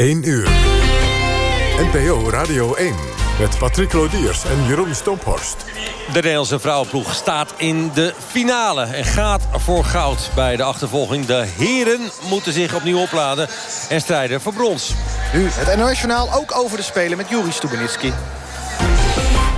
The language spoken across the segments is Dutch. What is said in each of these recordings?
1 uur. NPO Radio 1 met Patrick Lodiers en Jeroen Stomphorst. De Nederlandse vrouwenploeg staat in de finale en gaat voor goud bij de achtervolging. De heren moeten zich opnieuw opladen en strijden voor brons. Nu het NOS-journaal ook over de Spelen met Juri Stubenitski.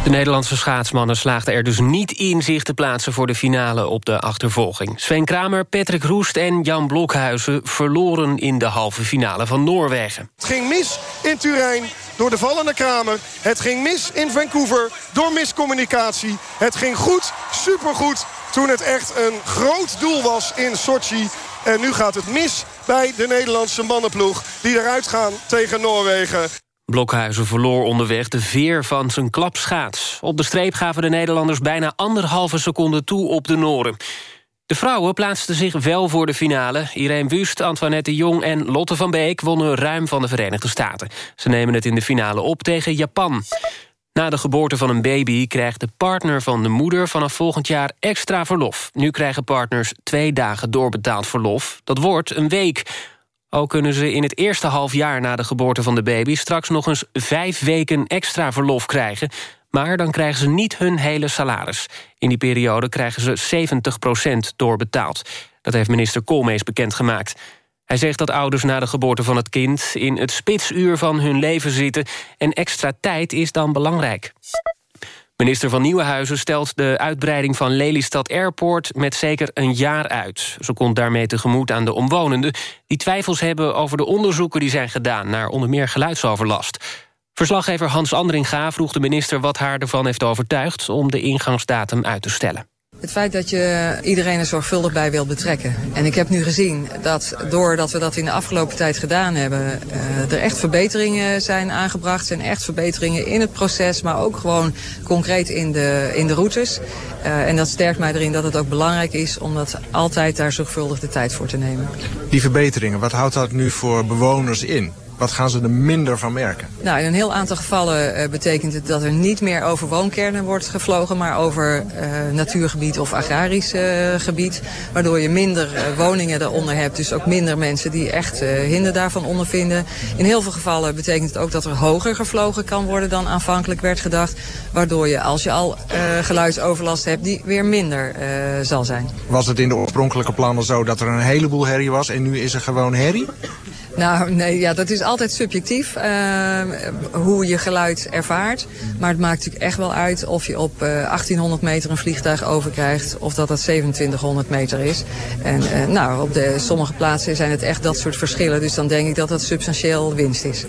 De Nederlandse schaatsmannen slaagden er dus niet in zich te plaatsen voor de finale op de achtervolging. Sven Kramer, Patrick Roest en Jan Blokhuizen verloren in de halve finale van Noorwegen. Het ging mis in Turijn door de vallende Kramer. Het ging mis in Vancouver door miscommunicatie. Het ging goed, supergoed, toen het echt een groot doel was in Sochi. En nu gaat het mis bij de Nederlandse mannenploeg... die eruit gaan tegen Noorwegen. Blokhuizen verloor onderweg de veer van zijn klapschaats. Op de streep gaven de Nederlanders bijna anderhalve seconde toe op de Noren. De vrouwen plaatsten zich wel voor de finale. Irene Wust, Antoinette Jong en Lotte van Beek wonnen ruim van de Verenigde Staten. Ze nemen het in de finale op tegen Japan. Na de geboorte van een baby krijgt de partner van de moeder... vanaf volgend jaar extra verlof. Nu krijgen partners twee dagen doorbetaald verlof. Dat wordt een week. Ook kunnen ze in het eerste half jaar na de geboorte van de baby... straks nog eens vijf weken extra verlof krijgen. Maar dan krijgen ze niet hun hele salaris. In die periode krijgen ze 70% doorbetaald. Dat heeft minister Koolmees bekendgemaakt. Hij zegt dat ouders na de geboorte van het kind... in het spitsuur van hun leven zitten... en extra tijd is dan belangrijk. Minister van Nieuwenhuizen stelt de uitbreiding van Lelystad Airport met zeker een jaar uit. Ze komt daarmee tegemoet aan de omwonenden... die twijfels hebben over de onderzoeken die zijn gedaan... naar onder meer geluidsoverlast. Verslaggever Hans Andringa vroeg de minister wat haar ervan heeft overtuigd... om de ingangsdatum uit te stellen. Het feit dat je iedereen er zorgvuldig bij wilt betrekken. En ik heb nu gezien dat doordat we dat in de afgelopen tijd gedaan hebben... Uh, er echt verbeteringen zijn aangebracht. zijn echt verbeteringen in het proces, maar ook gewoon concreet in de, in de routes. Uh, en dat sterkt mij erin dat het ook belangrijk is om dat altijd daar zorgvuldig de tijd voor te nemen. Die verbeteringen, wat houdt dat nu voor bewoners in? Wat gaan ze er minder van merken? Nou, in een heel aantal gevallen uh, betekent het dat er niet meer over woonkernen wordt gevlogen... maar over uh, natuurgebied of agrarisch uh, gebied. Waardoor je minder woningen eronder hebt. Dus ook minder mensen die echt hinder daarvan ondervinden. In heel veel gevallen betekent het ook dat er hoger gevlogen kan worden... dan aanvankelijk werd gedacht. Waardoor je, als je al geluidsoverlast hebt, die weer minder zal zijn. Was het in de oorspronkelijke plannen zo dat er een heleboel herrie was... en nu is er gewoon herrie? Nou, nee, ja, dat is altijd subjectief, uh, hoe je geluid ervaart. Maar het maakt natuurlijk echt wel uit of je op uh, eh, 1800 meter een vliegtuig overkrijgt... of dat dat 2700 meter is. En uh, nou, op de, sommige plaatsen zijn het echt dat soort verschillen. Dus dan denk ik dat dat substantieel winst is.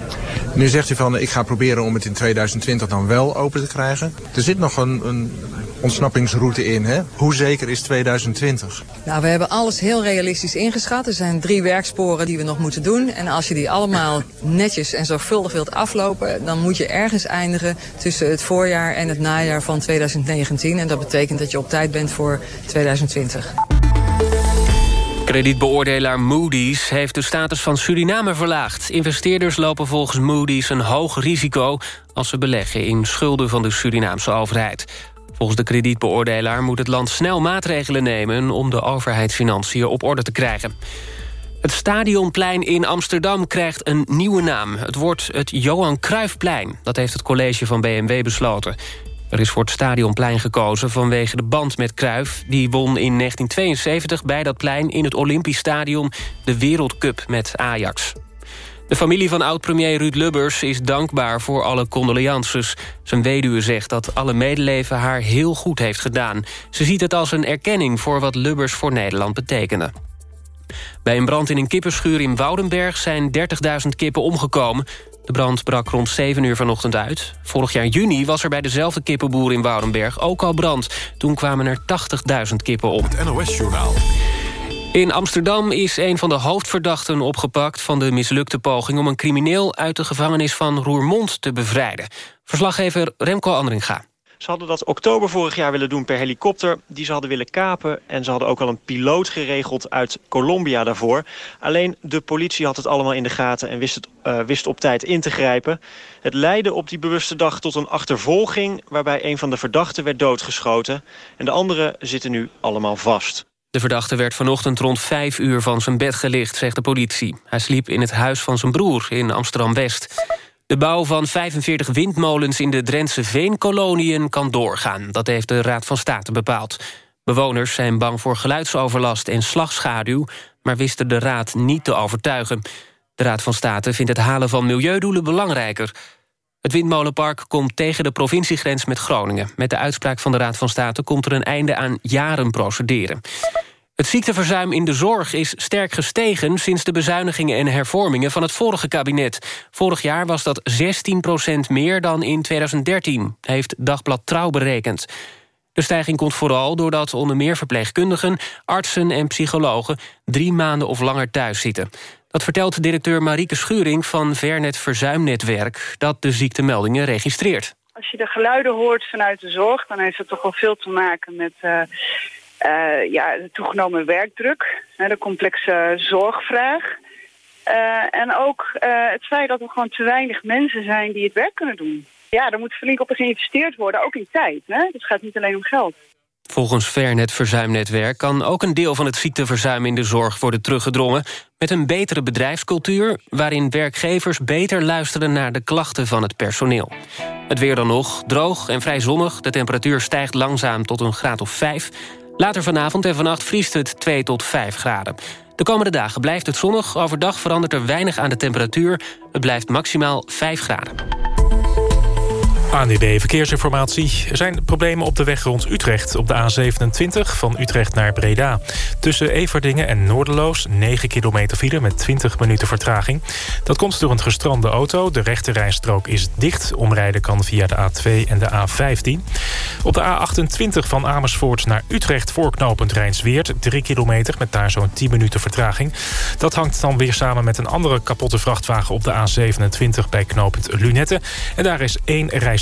Nu zegt u van, ik ga proberen om het in 2020 dan wel open te krijgen. Er zit nog een, een ontsnappingsroute in, hè? Hoe zeker is 2020? Nou, we hebben alles heel realistisch ingeschat. Er zijn drie werksporen die we nog moeten doen. En als je die allemaal netjes en zorgvuldig wilt aflopen... dan moet je ergens eindigen tussen het voorjaar en het najaar van 2019. En dat betekent dat je op tijd bent voor 2020. Kredietbeoordelaar Moody's heeft de status van Suriname verlaagd. Investeerders lopen volgens Moody's een hoog risico... als ze beleggen in schulden van de Surinaamse overheid. Volgens de kredietbeoordelaar moet het land snel maatregelen nemen... om de overheidsfinanciën op orde te krijgen. Het Stadionplein in Amsterdam krijgt een nieuwe naam. Het wordt het Johan Cruijffplein. Dat heeft het college van BMW besloten. Er is voor het Stadionplein gekozen vanwege de band met Cruijff. Die won in 1972 bij dat plein in het Olympisch Stadion... de Wereldcup met Ajax. De familie van oud-premier Ruud Lubbers is dankbaar voor alle condolences. Zijn weduwe zegt dat alle medeleven haar heel goed heeft gedaan. Ze ziet het als een erkenning voor wat Lubbers voor Nederland betekende. Bij een brand in een kippenschuur in Woudenberg zijn 30.000 kippen omgekomen. De brand brak rond 7 uur vanochtend uit. Vorig jaar juni was er bij dezelfde kippenboer in Woudenberg ook al brand. Toen kwamen er 80.000 kippen om. Het NOS-journaal. In Amsterdam is een van de hoofdverdachten opgepakt... van de mislukte poging om een crimineel uit de gevangenis van Roermond te bevrijden. Verslaggever Remco Andringa. Ze hadden dat oktober vorig jaar willen doen per helikopter. Die ze hadden willen kapen. En ze hadden ook al een piloot geregeld uit Colombia daarvoor. Alleen de politie had het allemaal in de gaten en wist, het, uh, wist op tijd in te grijpen. Het leidde op die bewuste dag tot een achtervolging... waarbij een van de verdachten werd doodgeschoten. En de anderen zitten nu allemaal vast. De verdachte werd vanochtend rond 5 uur van zijn bed gelicht, zegt de politie. Hij sliep in het huis van zijn broer in Amsterdam-West. De bouw van 45 windmolens in de Drentse veenkoloniën kan doorgaan. Dat heeft de Raad van State bepaald. Bewoners zijn bang voor geluidsoverlast en slagschaduw... maar wisten de Raad niet te overtuigen. De Raad van State vindt het halen van milieudoelen belangrijker. Het windmolenpark komt tegen de provinciegrens met Groningen. Met de uitspraak van de Raad van State komt er een einde aan jaren procederen. Het ziekteverzuim in de zorg is sterk gestegen... sinds de bezuinigingen en hervormingen van het vorige kabinet. Vorig jaar was dat 16% meer dan in 2013... heeft Dagblad Trouw berekend. De stijging komt vooral doordat onder meer verpleegkundigen... artsen en psychologen drie maanden of langer thuis zitten. Dat vertelt directeur Marieke Schuring van Vernet Verzuimnetwerk... dat de ziektemeldingen registreert. Als je de geluiden hoort vanuit de zorg... dan heeft het toch wel veel te maken met uh, uh, ja, de toegenomen werkdruk... de complexe zorgvraag... Uh, en ook het feit dat er gewoon te weinig mensen zijn die het werk kunnen doen. Ja, er moet flink op geïnvesteerd worden, ook in tijd. Hè? Dus het gaat niet alleen om geld. Volgens Vernet Verzuimnetwerk kan ook een deel van het ziekteverzuim in de zorg worden teruggedrongen met een betere bedrijfscultuur waarin werkgevers beter luisteren naar de klachten van het personeel. Het weer dan nog, droog en vrij zonnig. De temperatuur stijgt langzaam tot een graad of 5. Later vanavond en vannacht vriest het 2 tot 5 graden. De komende dagen blijft het zonnig. Overdag verandert er weinig aan de temperatuur. Het blijft maximaal 5 graden. ANDB Verkeersinformatie. Er zijn problemen op de weg rond Utrecht. Op de A27 van Utrecht naar Breda. Tussen Everdingen en Noorderloos 9 kilometer file met 20 minuten vertraging. Dat komt door een gestrande auto. De rechte rijstrook is dicht. Omrijden kan via de A2 en de A15. Op de A28 van Amersfoort naar Utrecht voorknopend Rijnsweert. 3 kilometer met daar zo'n 10 minuten vertraging. Dat hangt dan weer samen met een andere kapotte vrachtwagen op de A27 bij knooppunt Lunette. En daar is één rijstrook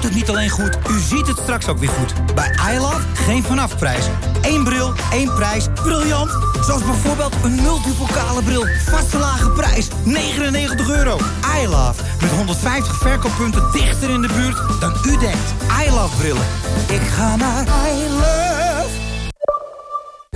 Hoort het niet alleen goed, u ziet het straks ook weer goed. Bij iLove geen vanafprijs. Eén bril, één prijs. Briljant! Zoals bijvoorbeeld een multipokale bril. Vaste lage prijs, 99 euro. iLove, met 150 verkooppunten dichter in de buurt dan u denkt. iLove brillen. Ik ga naar iLove.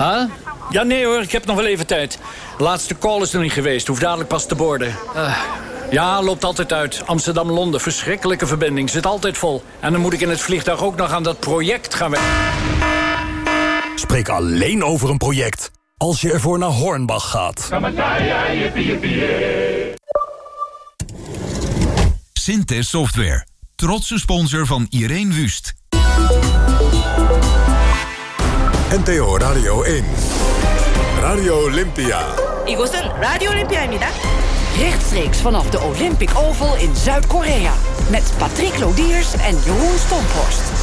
Huh? Ja, nee hoor, ik heb nog wel even tijd. De laatste call is er niet geweest, hoef dadelijk pas te borden. Uh, ja, loopt altijd uit. Amsterdam-Londen, verschrikkelijke verbinding, zit altijd vol. En dan moet ik in het vliegtuig ook nog aan dat project gaan werken. Spreek alleen over een project als je ervoor naar Hornbach gaat. Synthes Software. Trotse sponsor van Irene Wust. NTO Radio 1. Radio Olympia. 이곳은 Radio Olympia입니다. Rechtstreeks vanaf de Olympic Oval in Zuid-Korea. Met Patrick Lodiers en Jeroen Stomphorst.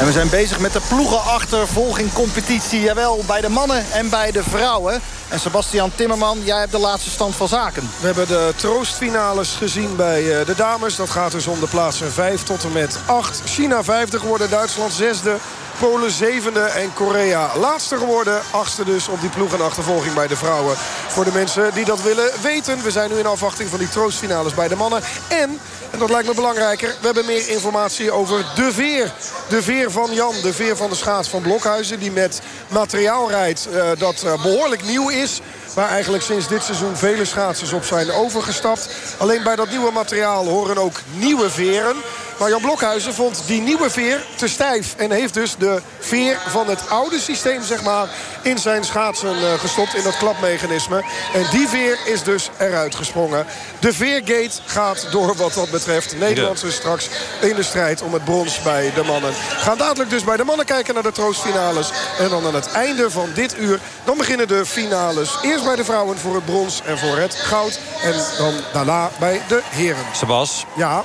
En we zijn bezig met de ploegenachtervolging competitie. Jawel, bij de mannen en bij de vrouwen. En Sebastian Timmerman, jij hebt de laatste stand van zaken. We hebben de troostfinales gezien bij eh, de dames. Dat gaat dus om de plaatsen 5 tot en met 8. China vijfde geworden, Duitsland zesde. Polen zevende en Korea laatste geworden. Achtste dus op die ploeg en achtervolging bij de vrouwen. Voor de mensen die dat willen weten. We zijn nu in afwachting van die troostfinales bij de mannen. En, en dat lijkt me belangrijker, we hebben meer informatie over de veer. De veer van Jan, de veer van de schaats van Blokhuizen. Die met materiaal rijdt uh, dat uh, behoorlijk nieuw is. Waar eigenlijk sinds dit seizoen vele schaatsers op zijn overgestapt. Alleen bij dat nieuwe materiaal horen ook nieuwe veren. Maar Jan Blokhuizen vond die nieuwe veer te stijf. En heeft dus de veer van het oude systeem zeg maar, in zijn schaatsen uh, gestopt. In dat klapmechanisme. En die veer is dus eruit gesprongen. De veergate gaat door wat dat betreft. Nederland is straks in de strijd om het brons bij de mannen. Gaan dadelijk dus bij de mannen kijken naar de troostfinales. En dan aan het einde van dit uur dan beginnen de finales. Eerst bij de vrouwen voor het brons en voor het goud. En dan daarna bij de heren. Sebas. Ja.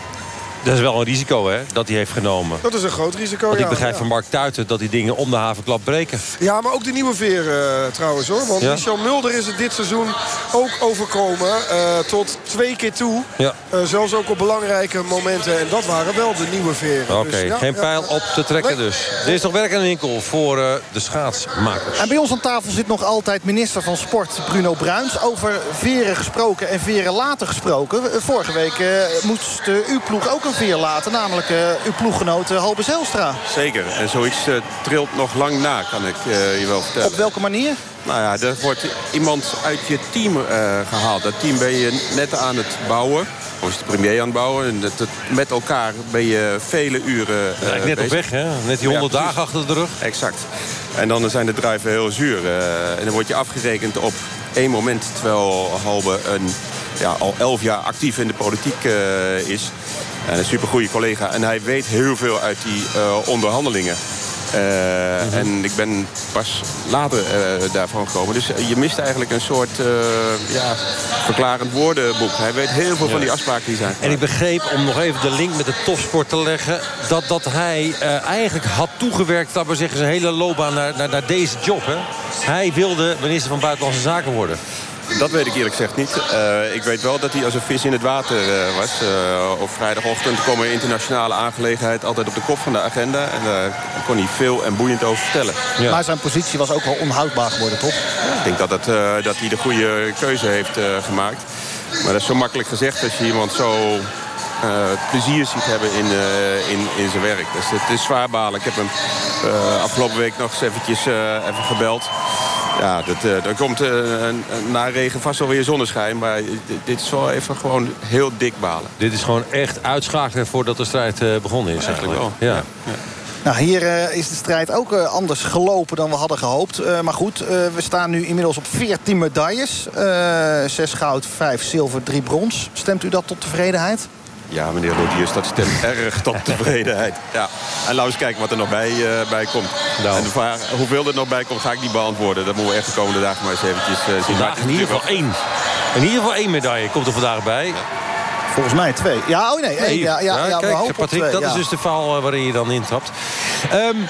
Dat is wel een risico hè, dat hij heeft genomen. Dat is een groot risico, Want ja, ik begrijp ja. van Mark Tuiten dat die dingen om de havenklap breken. Ja, maar ook de nieuwe veer uh, trouwens hoor. Want Ja. Michel Mulder is het dit seizoen ook overkomen. uh, tot twee keer toe. Ja. Uh, zelfs ook op belangrijke momenten. En dat waren wel de nieuwe veren. Oké, Dus ja, geen ja. pijl op te trekken dus. Er is nog werk aan de winkel voor uh, de schaatsmakers. En bij ons aan tafel zit nog altijd minister van Sport Bruno Bruins. Over veren gesproken en veren laten gesproken. Eh, Vorige week uh, moest uh, uw ploeg ook een veer laten. Namelijk uh, uw ploeggenoot Halbe Zelstra. Zeker. En zoiets uh, trilt nog lang na, kan ik uh, je wel vertellen. Op welke manier? Nou ja, er wordt iemand uit je team uh, gehaald. Dat team ben je net aan het bouwen. Of is de premier aan het bouwen. En dat, met elkaar ben je vele uren uh, ja, Net bezig. op weg, hè? Net die 100 ja, dagen achter de rug. Exact. En dan zijn de druiven heel zuur. Uh, en dan word je afgerekend op één moment. Terwijl Halbe een, ja, al elf jaar actief in de politiek uh, is. En een supergoeie collega. En hij weet heel veel uit die uh, onderhandelingen. Uh, mm -hmm. En ik ben pas later uh, daarvan gekomen. Dus je mist eigenlijk een soort uh, ja, verklarend woordenboek. Hij weet heel veel ja. van die afspraken die zijn. En ik begreep, om nog even de link met de topsport te leggen... dat, dat hij eigenlijk had toegewerkt, laten we zeggen, zijn hele loopbaan naar, naar, naar deze job. Hè? Hij wilde minister van Buitenlandse Zaken worden. Dat weet ik eerlijk gezegd niet. Uh, ik weet wel dat hij als een vis in het water uh, was. Uh, op vrijdagochtend komen internationale aangelegenheid altijd op de kop van de agenda. En daar kon hij veel en boeiend over vertellen. Ja. Maar zijn positie was ook wel onhoudbaar geworden, toch? Ik denk dat, het, dat hij de goede keuze heeft gemaakt. Maar dat is zo makkelijk gezegd als je iemand zo uh, plezier ziet hebben in, uh, in, in zijn werk. Dus het is zwaar balen. Ik heb hem uh, afgelopen week nog eens eventjes even gebeld. Ja, dat, er komt na regen vast wel weer zonneschijn. Maar dit is wel even gewoon heel dik balen. Dit is gewoon echt uitschakelen voordat de strijd begonnen is. Ja, eigenlijk wel. Ja. ja. Nou, hier uh, is de strijd ook uh, anders gelopen dan we hadden gehoopt. Uh, maar goed, we staan nu inmiddels op 14 medailles. Zes goud, vijf zilver, drie brons. Stemt u dat tot tevredenheid? Ja, meneer Lodiers, dat stemt erg tot tevredenheid. Ja. En laten we eens kijken wat er nog bij, uh, bij komt. Nou. En de vraag, hoeveel er nog bij komt, ga ik niet beantwoorden. Dat moeten we echt de komende dagen maar eens eventjes uh, zien. Vandaag in ieder geval één. In ieder geval één medaille komt er vandaag bij. Ja. Volgens mij twee. Ja, oh nee. één. Ja, ja, ja, ja, kijk, we Patrick, twee, dat ja. is dus de faal waarin je dan intrapt. Um,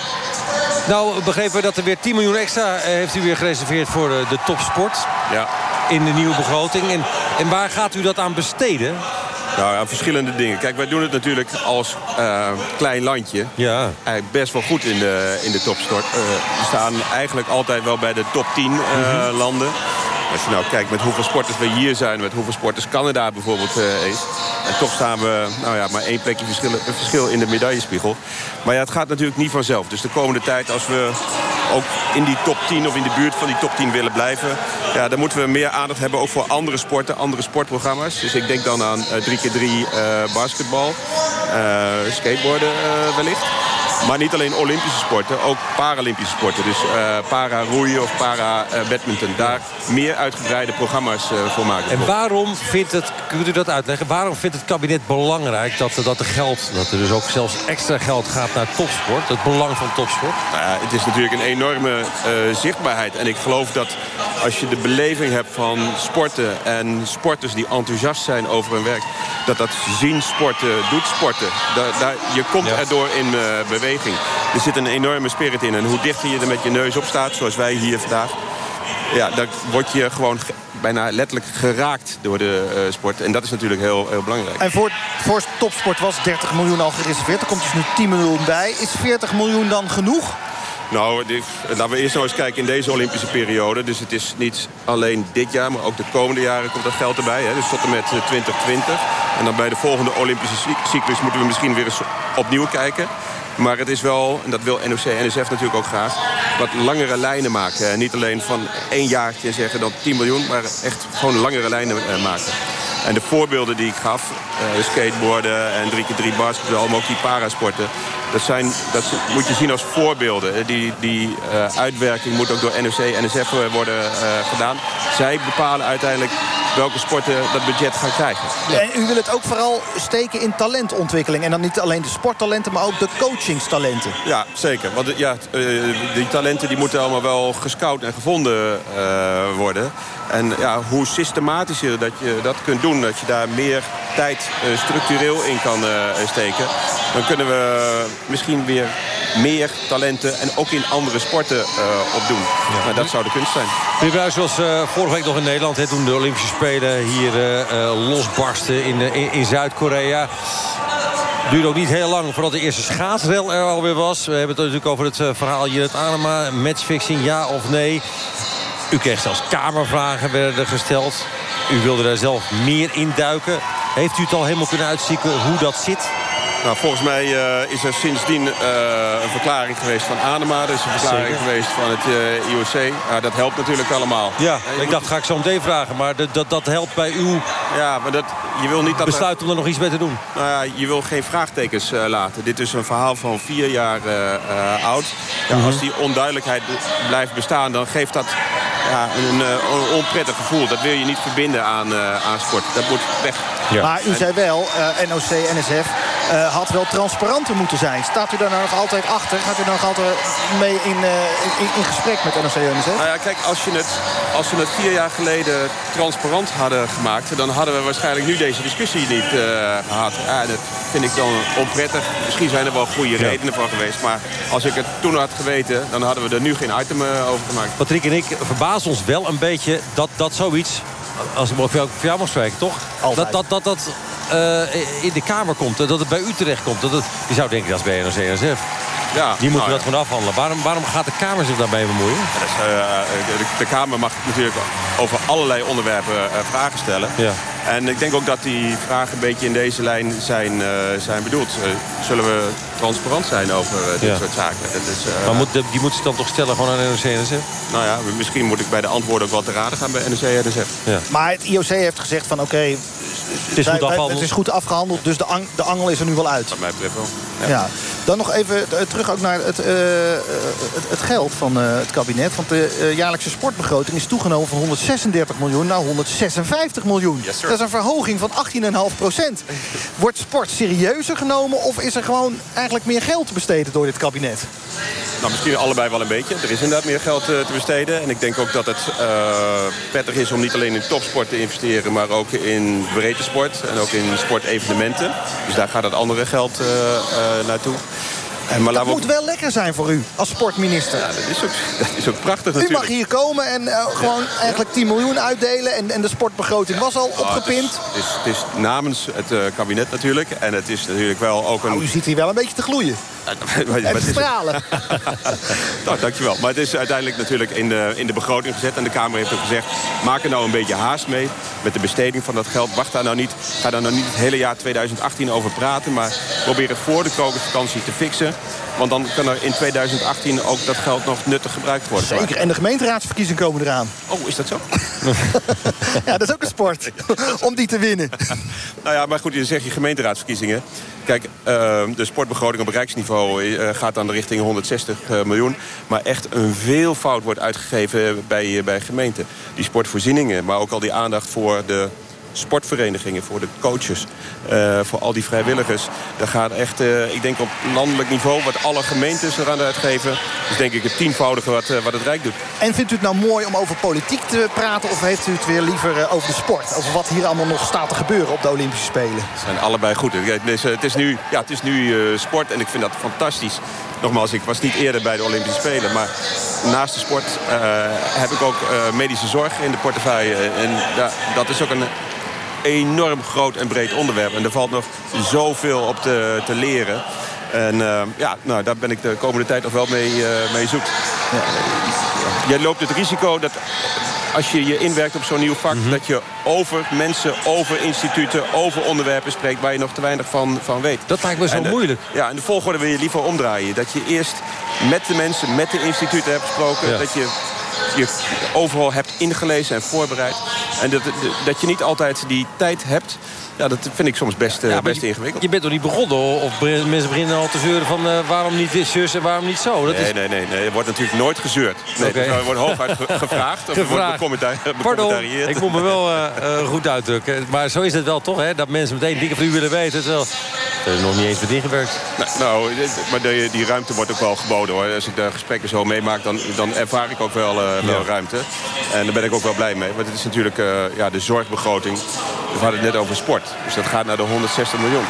nou, begrepen we dat er weer 10 miljoen extra uh, heeft u weer gereserveerd voor de, de topsport. Ja. In de nieuwe begroting. En, en waar gaat u dat aan besteden? Nou, aan verschillende dingen. Kijk, wij doen het natuurlijk als uh, klein landje. Ja. Eigenlijk best wel goed in de, in de topstort. Uh, we staan eigenlijk altijd wel bij de top 10 uh, mm -hmm. landen. Als je nou kijkt met hoeveel sporters we hier zijn... met hoeveel sporters Canada bijvoorbeeld uh, is... en toch staan we nou ja, maar één plekje verschil, in de medaillespiegel. Maar ja, het gaat natuurlijk niet vanzelf. Dus de komende tijd, als we ook in die top 10 of in de buurt van die top 10 willen blijven... Ja, dan moeten we meer aandacht hebben ook voor andere sporten, andere sportprogramma's. Dus ik denk dan aan 3x3 uh, basketbal, uh, skateboarden uh, wellicht. Maar niet alleen Olympische sporten, ook Paralympische sporten. Dus uh, para-roeien of para-badminton. Daar meer uitgebreide programma's uh, voor maken. En waarom vindt het, kunt u dat uitleggen... waarom vindt het kabinet belangrijk dat, dat er geld... dat er dus ook zelfs extra geld gaat naar topsport? Het belang van topsport? Nou ja, het is natuurlijk een enorme uh, zichtbaarheid. En ik geloof dat als je de beleving hebt van sporten... en sporters die enthousiast zijn over hun werk... dat dat zien sporten, doet sporten. Daar, daar, je komt erdoor in uh, beweging. Er zit een enorme spirit in. En hoe dichter je er met je neus op staat, zoals wij hier vandaag... Ja, dan word je gewoon bijna letterlijk geraakt door de uh, sport. En dat is natuurlijk heel, heel belangrijk. En voor, voor topsport was 30 miljoen al gereserveerd. Er komt dus nu 10 miljoen bij. Is 40 miljoen dan genoeg? Nou, laten we eerst nog eens kijken in deze Olympische periode. Dus het is niet alleen dit jaar, maar ook de komende jaren komt dat geld erbij. Hè? Dus tot en met 2020. En dan bij de volgende Olympische cyclus moeten we misschien weer eens opnieuw kijken. Maar het is wel, en dat wil NOC en NSF natuurlijk ook graag... wat langere lijnen maken. Niet alleen van één jaartje zeggen dan 10 miljoen... maar echt gewoon langere lijnen eh, maken. En de voorbeelden die ik gaf, uh, skateboarden en 3x3 basketbal... maar ook die parasporten, dat, zijn, dat moet je zien als voorbeelden. Die, die uh, uitwerking moet ook door NOC en NSF worden gedaan. Zij bepalen uiteindelijk welke sporten dat budget gaan krijgen. Ja. En u wil het ook vooral steken in talentontwikkeling. En dan niet alleen de sporttalenten, maar ook de coachingstalenten. Ja, zeker. Want ja, die talenten die moeten allemaal wel gescout en gevonden uh, worden. En ja, hoe systematischer dat je dat kunt doen... dat je daar meer tijd uh, structureel in kan uh, steken... dan kunnen we misschien weer meer talenten en ook in andere sporten uh, opdoen. Ja. Dat zou de kunst zijn. Meneer Bruijs was vorige week nog in Nederland... Hè, toen de Olympische Spelen hier losbarsten in, in, in Zuid-Korea. duurde ook niet heel lang voordat de eerste schaatsrel er alweer was. We hebben het natuurlijk over het verhaal hier het Anema. Matchfixing, ja of nee. U kreeg zelfs kamervragen werden gesteld. U wilde daar zelf meer induiken. Heeft u het al helemaal kunnen uitzieken hoe dat zit? Nou, volgens mij uh, is er sindsdien uh, een verklaring geweest van Adema. Er is een verklaring Zeker. geweest van het uh, IOC. Nou, dat helpt natuurlijk allemaal. Ja, ik moet... dacht, ga ik zo meteen vragen. Maar dat, dat helpt bij uw ja, maar dat, je wil niet dat besluit om er nog iets mee te doen. Nou ja, je wil geen vraagtekens laten. Dit is een verhaal van vier jaar oud. Ja, mm-hmm. Als die onduidelijkheid blijft bestaan, dan geeft dat ja, een, een onprettig gevoel. Dat wil je niet verbinden aan, aan sport. Dat moet weg. Ja. Maar u zei wel, NOC, NSF uh, had wel transparanter moeten zijn. Staat u daar nou nog altijd achter? Gaat u dan nog altijd mee in, uh, in, in, gesprek met NOC en NSF? Nou ja, kijk, als, je het, als we het vier jaar geleden transparant hadden gemaakt... dan hadden we waarschijnlijk nu deze discussie niet uh, gehad. Ja, dat vind ik dan onprettig. Misschien zijn er wel goede ja. redenen voor geweest. Maar als ik het toen had geweten, dan hadden we er nu geen item over gemaakt. Patrick en ik verbazen ons wel een beetje dat, dat zoiets... Als ik voor jou mag spreken, toch? Altijd. Dat, dat, dat, dat uh, in de Kamer komt. Dat het bij u terecht komt. Dat het, je zou denken dat is bij NRC-NSF. Ja, die moeten nou, dat gewoon afhandelen. Waarom, waarom gaat de Kamer zich daarbij bemoeien? Ja, dus, uh, de, de, Kamer mag natuurlijk over allerlei onderwerpen uh, vragen stellen. Ja. En ik denk ook dat die vragen een beetje in deze lijn zijn, uh, zijn bedoeld. zullen we transparant zijn over dit ja. soort zaken? Dat is, maar moet, die moeten ze dan toch stellen gewoon aan NRC-NSF? Nou ja, misschien moet ik bij de antwoorden ook wat te raden gaan bij NRC-NSF. Ja. Maar het IOC heeft gezegd van oké, okay, het is, goed afgehandeld. het is goed afgehandeld, dus de, ang, de angel is er nu wel uit. Wat mij betreft wel. Ja. ja. Dan nog even terug ook naar het, uh, het, het, geld van uh, het kabinet. Want de jaarlijkse sportbegroting is toegenomen van 136 miljoen naar 156 miljoen. Yes, dat is een verhoging van 18,5 procent. Wordt sport serieuzer genomen of is er gewoon eigenlijk meer geld te besteden door dit kabinet? Nou, misschien allebei wel een beetje. Er is inderdaad meer geld te besteden. En ik denk ook dat het prettig is om niet alleen in topsport te investeren... maar ook in breedte sport en ook in sportevenementen. Dus daar gaat het andere geld naartoe. En maar dat moet wel lekker zijn voor u als sportminister. Ja, dat is ook, dat is ook prachtig natuurlijk. U mag hier komen en uh, gewoon eigenlijk 10 miljoen uitdelen. En, en de sportbegroting was al opgepind. Het is, het, is, namens het uh, kabinet natuurlijk. En het is natuurlijk wel ook een... Nou, u ziet hier wel een beetje te gloeien. en stralen. nou, dankjewel. Maar het is uiteindelijk natuurlijk in de, in de begroting gezet. En de Kamer heeft ook gezegd, maak er nou een beetje haast mee met de besteding van dat geld. Wacht daar nou niet, ga daar nou niet het hele jaar 2018 over praten. Maar probeer het voor de krokusvakantie te fixen. Want dan kan er in 2018 ook dat geld nog nuttig gebruikt worden. Zeker, en de gemeenteraadsverkiezingen komen eraan. Oh, is dat zo? ja, dat is ook een sport. Om die te winnen. nou ja, maar goed, je zegt je gemeenteraadsverkiezingen. Kijk, uh, de sportbegroting op rijksniveau uh, gaat dan richting 160 uh, miljoen. Maar echt een veelvoud wordt uitgegeven bij, bij gemeenten. Die sportvoorzieningen, maar ook al die aandacht voor de sportverenigingen, voor de coaches, eh, voor al die vrijwilligers. Daar gaat echt, eh, ik denk op landelijk niveau, wat alle gemeentes eraan uitgeven, is denk ik het tienvoudige wat, eh, wat het Rijk doet. En vindt u het nou mooi om over politiek te praten... of heeft u het weer liever over de sport? Over wat hier allemaal nog staat te gebeuren op de Olympische Spelen? Ze zijn allebei goed. Het is, het is nu, ja, het is nu sport en ik vind dat fantastisch. Nogmaals, ik was niet eerder bij de Olympische Spelen. Maar naast de sport heb ik ook medische zorg in de portefeuille. En dat is ook een enorm groot en breed onderwerp. En er valt nog zoveel op te, te leren. En eh, ja, nou, daar ben ik de komende tijd nog wel mee, eh, mee zoekt. Jij loopt het risico dat als je je inwerkt op zo'n nieuw vak... dat je over mensen, over instituten, over onderwerpen spreekt... waar je nog te weinig van, van weet. Dat lijkt me zo de- moeilijk. Ja, en de volgorde wil je liever omdraaien. Dat je eerst met de mensen, met de instituten hebt gesproken. Ja. Dat je je overal hebt ingelezen en voorbereid. En dat, dat je niet altijd die tijd hebt... Ja, dat vind ik soms best, eh, best je- ingewikkeld. Je bent nog niet begonnen, of mensen beginnen al te zeuren van... eh, waarom niet dit zus en waarom niet zo? Dat nee, is... nee, nee, nee. Er wordt natuurlijk nooit gezeurd. Nee, Oké. Er wordt hooguit ge- gevraagd. Of wordt Gevraagd. Pardon, ik moet me wel eh, goed uitdrukken. Maar zo is het wel toch, hè? Dat mensen meteen dingen van u willen weten. Terwijl er is nog niet eens met ingewerkt. Nou, nou, maar die, die ruimte wordt ook wel geboden hoor. Als ik de gesprekken zo meemaak, dan, dan ervaar ik ook wel, wel ruimte. En daar ben ik ook wel blij mee. Want het is natuurlijk ja, de zorgbegroting. We hadden het net over sport. Dus dat gaat naar de 160 miljoen.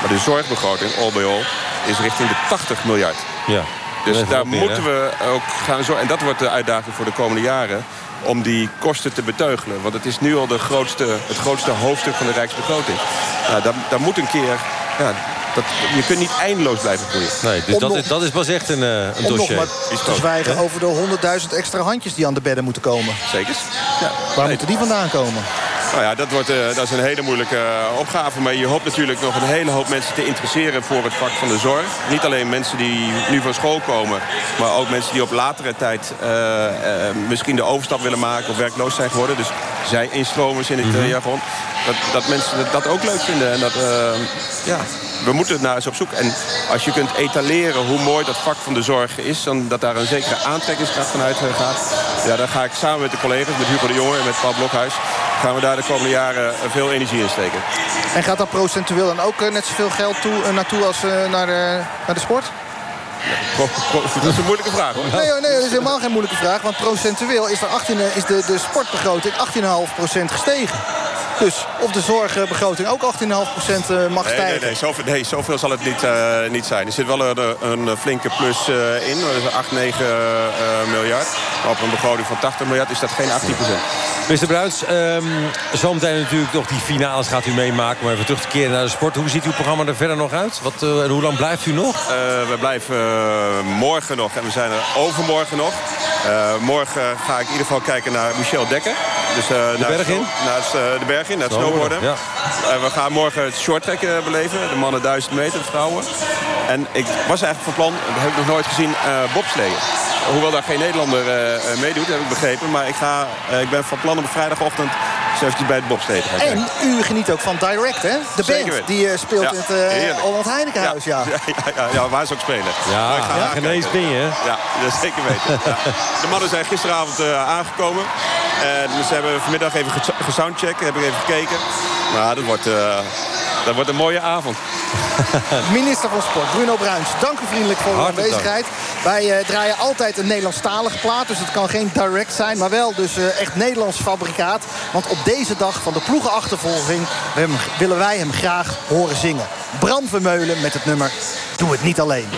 Maar de zorgbegroting, all by all, is richting de 80 miljard. Ja. Dus daar meer, moeten we ook gaan zorgen. En dat wordt de uitdaging voor de komende jaren. Om die kosten te beteugelen. Want het is nu al de grootste, het grootste hoofdstuk van de Rijksbegroting. Nou, daar, daar moet een keer... Ja, dat, je kunt niet eindeloos blijven groeien. Nee, dus Om dat, nog- is, dat is pas echt een, eh, een Om nog dossier. maar te zwijgen over de 100.000 extra handjes die aan de bedden moeten komen. Zeker. Ja. Waar moeten die vandaan komen? Nou ja, dat, wordt, eh, dat is een hele moeilijke eh, opgave. Maar je hoopt natuurlijk nog een hele hoop mensen te interesseren voor het vak van de zorg. Niet alleen mensen die nu van school komen. Maar ook mensen die op latere tijd eh, misschien de overstap willen maken of werkloos zijn geworden. Dus zij instromers in het eh, jargon. Dat, dat mensen dat, dat ook leuk vinden. En dat, ja, we moeten het naar eens op zoek. En als je kunt etaleren hoe mooi dat vak van de zorg is... dan dat daar een zekere aantrekkingskracht vanuit gaat... Ja, dan ga ik samen met de collega's, met Hugo de Jonge en met Paul Blokhuis... gaan we daar de komende jaren veel energie in steken. En gaat dat procentueel dan ook eh, net zoveel geld toe, eh, naartoe als eh, naar, de, naar de sport? Dat is een moeilijke vraag, hoor. Nee, nee, dat is helemaal geen moeilijke vraag. Want procentueel is, er 18, eh, is de, de sportbegroting 18,5% gestegen. Dus of de zorgbegroting ook 18,5% eh, mag Nee, stijgen. nee, nee, zoveel, nee, zoveel zal het niet, eh, niet zijn. Er zit wel een, een flinke plus eh, in. Dat is 8, 9 eh, miljard. Maar op een begroting van 80 miljard is dat geen 18% Mr. Bruins, ehm, zometeen natuurlijk nog die finales gaat u meemaken. Maar even terug te keren naar de sport. Hoe ziet uw programma er verder nog uit? Wat, eh, en hoe lang blijft u nog? Eh, we blijven morgen nog en we zijn er overmorgen nog. Eh, morgen ga ik in ieder geval kijken naar Michel Dekker. Dus, eh, naar het berg in? snow- Naar het, eh, de berg in, Snowboarden, we gaan morgen het shorttrack eh, beleven. De mannen 1000 meter, de vrouwen. En ik was eigenlijk van plan, dat heb ik nog nooit gezien, eh bobsleeën. Hoewel daar geen Nederlander eh, meedoet, heb ik begrepen. Maar ik, ga, eh, ik ben van plan om op vrijdagochtend eventjes bij het bobsleeën te gaan kijken. En u geniet ook van Direct, hè? De Zeker band die eh, speelt Ja, in het. Holland Heinekenhuis. Ja. Ja, ja, ja, ja, waar ze ook spelen. Ja, ja, genees ben je, hè? Ja, dat zeker weten. Ja. De mannen zijn gisteravond eh, aangekomen. En ze hebben vanmiddag even ge- gesoundcheckt. Heb ik even gekeken. Maar dat wordt, eh, dat wordt een mooie avond. Minister van Sport, Bruno Bruins, dank u vriendelijk voor uw Hartelijk dank. aanwezigheid. Wij eh, draaien altijd een Nederlandstalige plaat, dus het kan geen direct zijn... maar wel dus eh, echt Nederlands fabrikaat. Want op deze dag van de ploegenachtervolging... hem- willen wij hem graag horen zingen. Bram Vermeulen met het nummer Doe het niet alleen.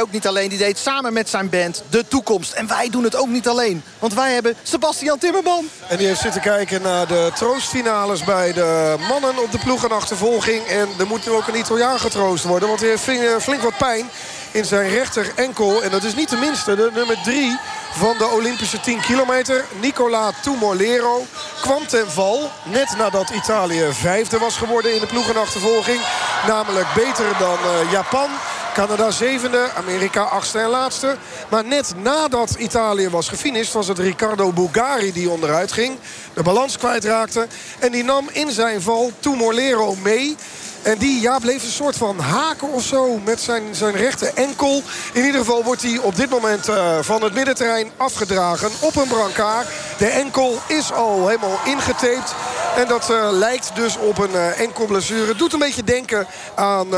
Ook niet alleen. Die deed samen met zijn band de toekomst. En wij doen het ook niet alleen. Want wij hebben Sebastian Timmerman. En die heeft zitten kijken naar de troostfinales bij de mannen op de ploegenachtervolging. En er moet nu ook een Italiaan getroost worden. Want hij heeft flink wat pijn in zijn rechter enkel. En dat is niet de minste, de nummer drie van de Olympische 10 kilometer. Nicola Tumolero kwam ten val. Net nadat Italië vijfde was geworden in de ploegenachtervolging. Namelijk beter dan uh, Japan. Canada zevende, Amerika achtste en laatste. Maar net nadat Italië was gefinished... was het Riccardo Bugari die onderuit ging. De balans kwijtraakte. En die nam in zijn val Tumolero mee... En die ja, bleef een soort van haken of zo met zijn, zijn rechte enkel. In ieder geval wordt hij op dit moment uh, van het middenterrein afgedragen op een brancard. De enkel is al helemaal ingetaped. En dat uh, lijkt dus op een uh, enkel blessure. Doet een beetje denken aan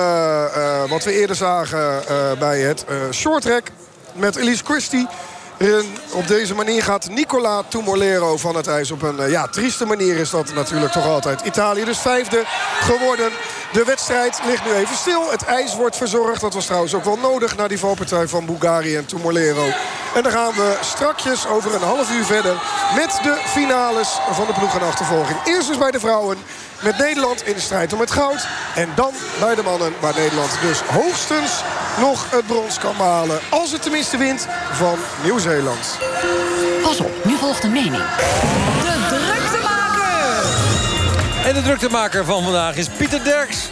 wat we eerder zagen bij het shorttrack met Elise Christie. Op deze manier gaat Nicola Tumolero van het ijs. Op een ja, trieste manier is dat natuurlijk toch altijd. Italië dus vijfde geworden. De wedstrijd ligt nu even stil. Het ijs wordt verzorgd. Dat was trouwens ook wel nodig na die valpartij van Bugari en Tumolero. En dan gaan we strakjes over een half uur verder met de finales van de ploegenachtervolging. Eerst dus bij de vrouwen met Nederland in de strijd om het goud. En dan bij de mannen waar Nederland dus hoogstens nog het brons kan halen. Als het tenminste wint van Nieuw-Zeeland. Pas op, nu volgt een mening. De druktemaker! En de druktemaker van vandaag is Pieter Derks.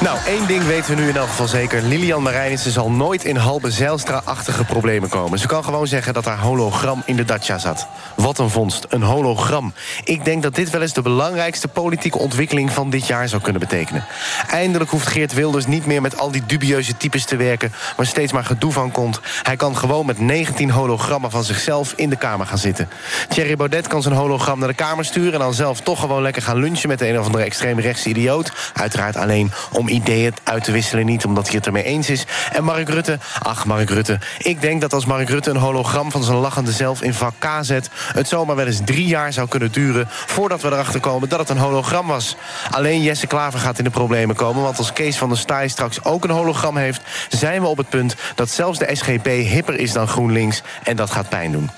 Nou, één ding weten we nu in elk geval zeker. Lilian Marijnissen zal nooit in Halbe Zijlstra-achtige problemen komen. Ze kan gewoon zeggen dat haar hologram in de Dacia zat. Wat een vondst, een hologram. Ik denk dat dit wel eens de belangrijkste politieke ontwikkeling van dit jaar zou kunnen betekenen. Eindelijk hoeft Geert Wilders niet meer met al die dubieuze types te werken... waar steeds maar gedoe van komt. Hij kan gewoon met 19 hologrammen van zichzelf in de Kamer gaan zitten. Thierry Baudet kan zijn hologram naar de Kamer sturen... en dan zelf toch gewoon lekker gaan lunchen met de een of andere extreemrechtse idioot. Uiteraard alleen om ideeën uit te wisselen, niet omdat hij het ermee eens is. En Mark Rutte, ach Mark Rutte... ik denk dat als Mark Rutte een hologram van zijn lachende zelf in vak K zet... het zomaar wel eens drie jaar zou kunnen duren... voordat we erachter komen dat het een hologram was. Alleen Jesse Klaver gaat in de problemen komen... want als Kees van der Staaij straks ook een hologram heeft... zijn we op het punt dat zelfs de SGP hipper is dan GroenLinks... en dat gaat pijn doen.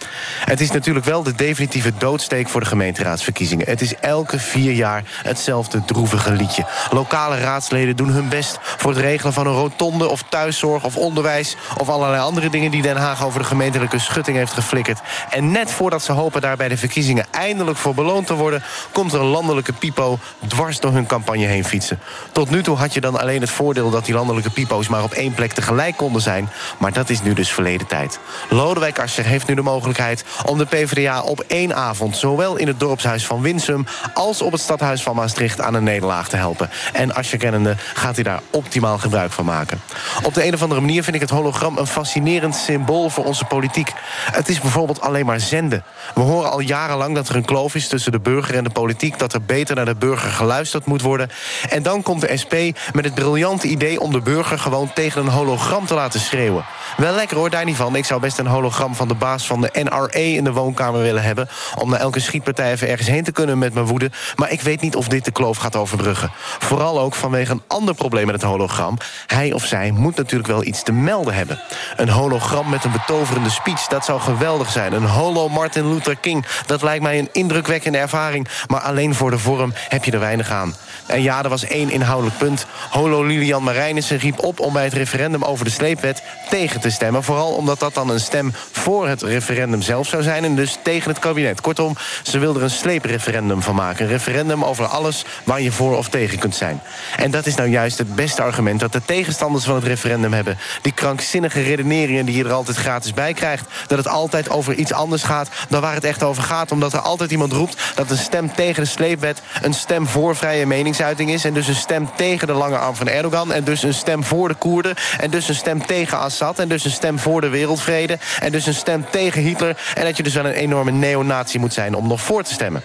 Het is natuurlijk wel de definitieve doodsteek voor de gemeenteraadsverkiezingen. Het is elke vier jaar hetzelfde droevige liedje. Lokale raadsleden doen hun best voor het regelen van een rotonde... of thuiszorg of onderwijs of allerlei andere dingen... die Den Haag over de gemeentelijke schutting heeft geflikkerd. En net voordat ze hopen daar bij de verkiezingen eindelijk voor beloond te worden... komt er een landelijke pipo dwars door hun campagne heen fietsen. Tot nu toe had je dan alleen het voordeel dat die landelijke pipo's... maar op één plek tegelijk konden zijn. Maar dat is nu dus verleden tijd. Lodewijk Asscher heeft nu de mogelijkheid om de PvdA op één avond... zowel in het dorpshuis van Winsum als op het stadhuis van Maastricht... aan een nederlaag te helpen. En Asscher kennende gaat hij daar optimaal gebruik van maken. Op de een of andere manier vind ik het hologram een fascinerend symbool voor onze politiek. Het is bijvoorbeeld alleen maar zenden. We horen al jarenlang dat er een kloof is tussen de burger en de politiek... dat er beter naar de burger geluisterd moet worden. En dan komt de SP met het briljante idee om de burger gewoon tegen een hologram te laten schreeuwen. Wel lekker hoor, daar niet van. Ik zou best een hologram van de baas van de NRA in de woonkamer willen hebben... om naar elke schietpartij even ergens heen te kunnen met mijn woede. Maar ik weet niet of dit de kloof gaat overbruggen. Vooral ook vanwege een ander probleem met het hologram. Hij of zij moet natuurlijk wel iets te melden hebben. Een hologram met een betoverende speech, dat zou geweldig zijn. Een holo Martin Luther King, dat lijkt mij een indrukwekkende ervaring. Maar alleen voor de vorm heb je er weinig aan. En ja, er was één inhoudelijk punt. Holo Lilian Marijnissen riep op om bij het referendum over de sleepwet tegen te stemmen. Vooral omdat dat dan een stem voor het referendum zelf zou zijn... en dus tegen het kabinet. Kortom, ze wil er een sleepreferendum van maken. Een referendum over alles waar je voor of tegen kunt zijn. En dat is juist het beste argument dat de tegenstanders van het referendum hebben. Die krankzinnige redeneringen die je er altijd gratis bij krijgt. Dat het altijd over iets anders gaat dan waar het echt over gaat. Omdat er altijd iemand roept dat een stem tegen de sleepwet... een stem voor vrije meningsuiting is. En dus een stem tegen de lange arm van Erdogan. En dus een stem voor de Koerden. En dus een stem tegen Assad. En dus een stem voor de wereldvrede. En dus een stem tegen Hitler. En dat je dus wel een enorme neonatie moet zijn om nog voor te stemmen.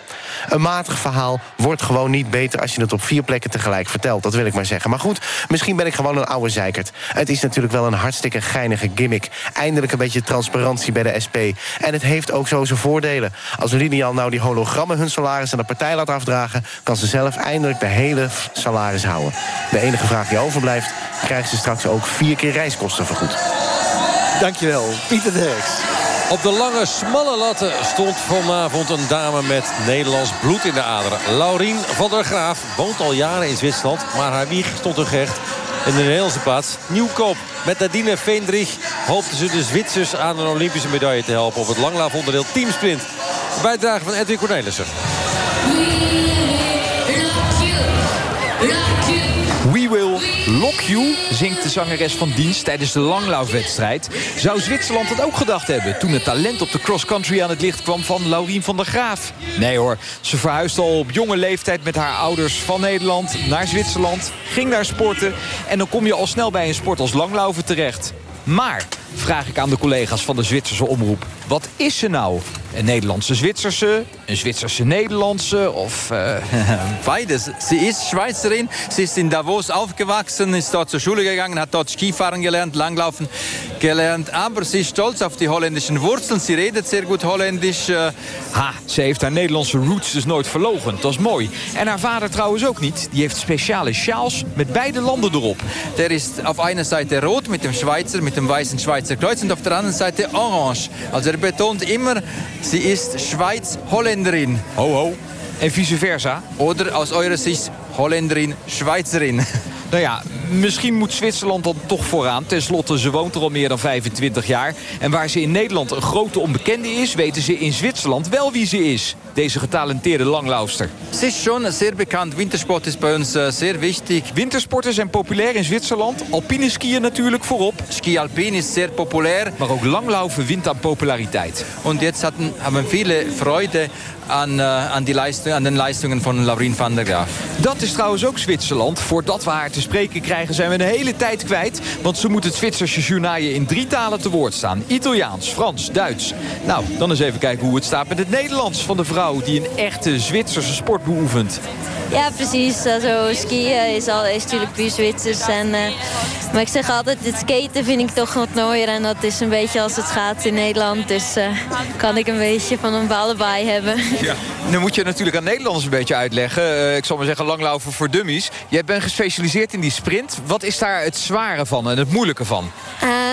Een matig verhaal wordt gewoon niet beter als je het op vier plekken tegelijk vertelt. Dat wil ik maar zeggen. Maar goed, misschien ben ik gewoon een oude zeikert. Het is natuurlijk wel een hartstikke geinige gimmick. Eindelijk een beetje transparantie bij de SP. En het heeft ook zo zijn voordelen. Als Lilian nou die hologrammen hun salaris aan de partij laat afdragen... kan ze zelf eindelijk de hele salaris houden. De enige vraag die overblijft... krijgt ze straks ook vier keer reiskosten vergoed. Dankjewel, Pieter Derks. Op de lange, smalle latten stond vanavond een dame met Nederlands bloed in de aderen. Laurien van der Graaf woont al jaren in Zwitserland, maar haar wieg stond er gehecht in de Nederlandse plaats Nieuwkoop. Met Nadine Veendrich hoopten ze de Zwitsers aan een Olympische medaille te helpen... op het langlaafonderdeel teamsprint. Bijdrage van Edwin Cornelissen. Zingt de zangeres van dienst tijdens de langlaufwedstrijd. Zou Zwitserland het ook gedacht hebben toen het talent op de cross-country aan het licht kwam van Laurien van der Graaf? Nee hoor, ze verhuisde al op jonge leeftijd met haar ouders van Nederland naar Zwitserland, ging daar sporten en dan kom je al snel bij een sport als langlaufen terecht. Maar, vraag ik aan de collega's van de Zwitserse omroep, wat is ze nou? Een Nederlandse Zwitserse, een Zwitserse Nederlandse of... Uh... Beides. Sie ist Schweizerin, sie ist in Davos aufgewachsen, ist dort zur Schule gegangen, hat dort Skifahren gelernt, Langlaufen gelernt. Aber sie ist stolz auf die holländischen Wurzeln, sie redet sehr gut Holländisch. Uh... Ha, ze heeft haar Nederlandse roots dus nooit verlogen. Dat is mooi. En haar vader trouwens ook niet. Die heeft speciale sjaals met beide landen erop. Der ist auf einer Seite rot mit dem Schweizer, mit dem weißen Schweizer Kreuz und auf der anderen Seite orange. Also er betont immer, sie ist Schweiz-Holländerin. Ho, ho. En vice versa. Oder aus eurer Sicht Holländerin, Schweizerin. Nou ja, misschien moet Zwitserland dan toch vooraan. Ten slotte, ze woont er al meer dan 25 jaar. En waar ze in Nederland een grote onbekende is... weten ze in Zwitserland wel wie ze is. Deze getalenteerde langlaufster. Ze is schon zeer bekend. Wintersport is bij ons uh, zeer wichtig. Wintersporten zijn populair in Zwitserland. Alpine skiën natuurlijk voorop. Ski alpin is zeer populair. Maar ook langlaufen wint aan populariteit. En jetzt hatten, hebben viele Freude aan, uh, aan, die Leistung, aan de Leistungen van Laurien van der Graaf. Dat is trouwens ook Zwitserland. Voordat we haar te spreken krijgen zijn we een hele tijd kwijt. Want ze moet het Zwitserse journaaien in drie talen te woord staan. Italiaans, Frans, Duits. Nou, dan eens even kijken hoe het staat met het Nederlands van de vrouw... die een echte Zwitserse sport beoefent. Ja, precies. Also, skiën is, al, is natuurlijk puur Zwitsers. En, uh, maar ik zeg altijd, het skaten vind ik toch wat mooier. En dat is een beetje als het gaat in Nederland. Dus uh, kan ik een beetje van een allebei hebben. Ja. Nu moet je natuurlijk aan Nederlanders een beetje uitleggen. Uh, ik zal maar zeggen, langlaufen voor dummies. Jij bent gespecialiseerd in die sprint. Wat is daar het zware van en het moeilijke van?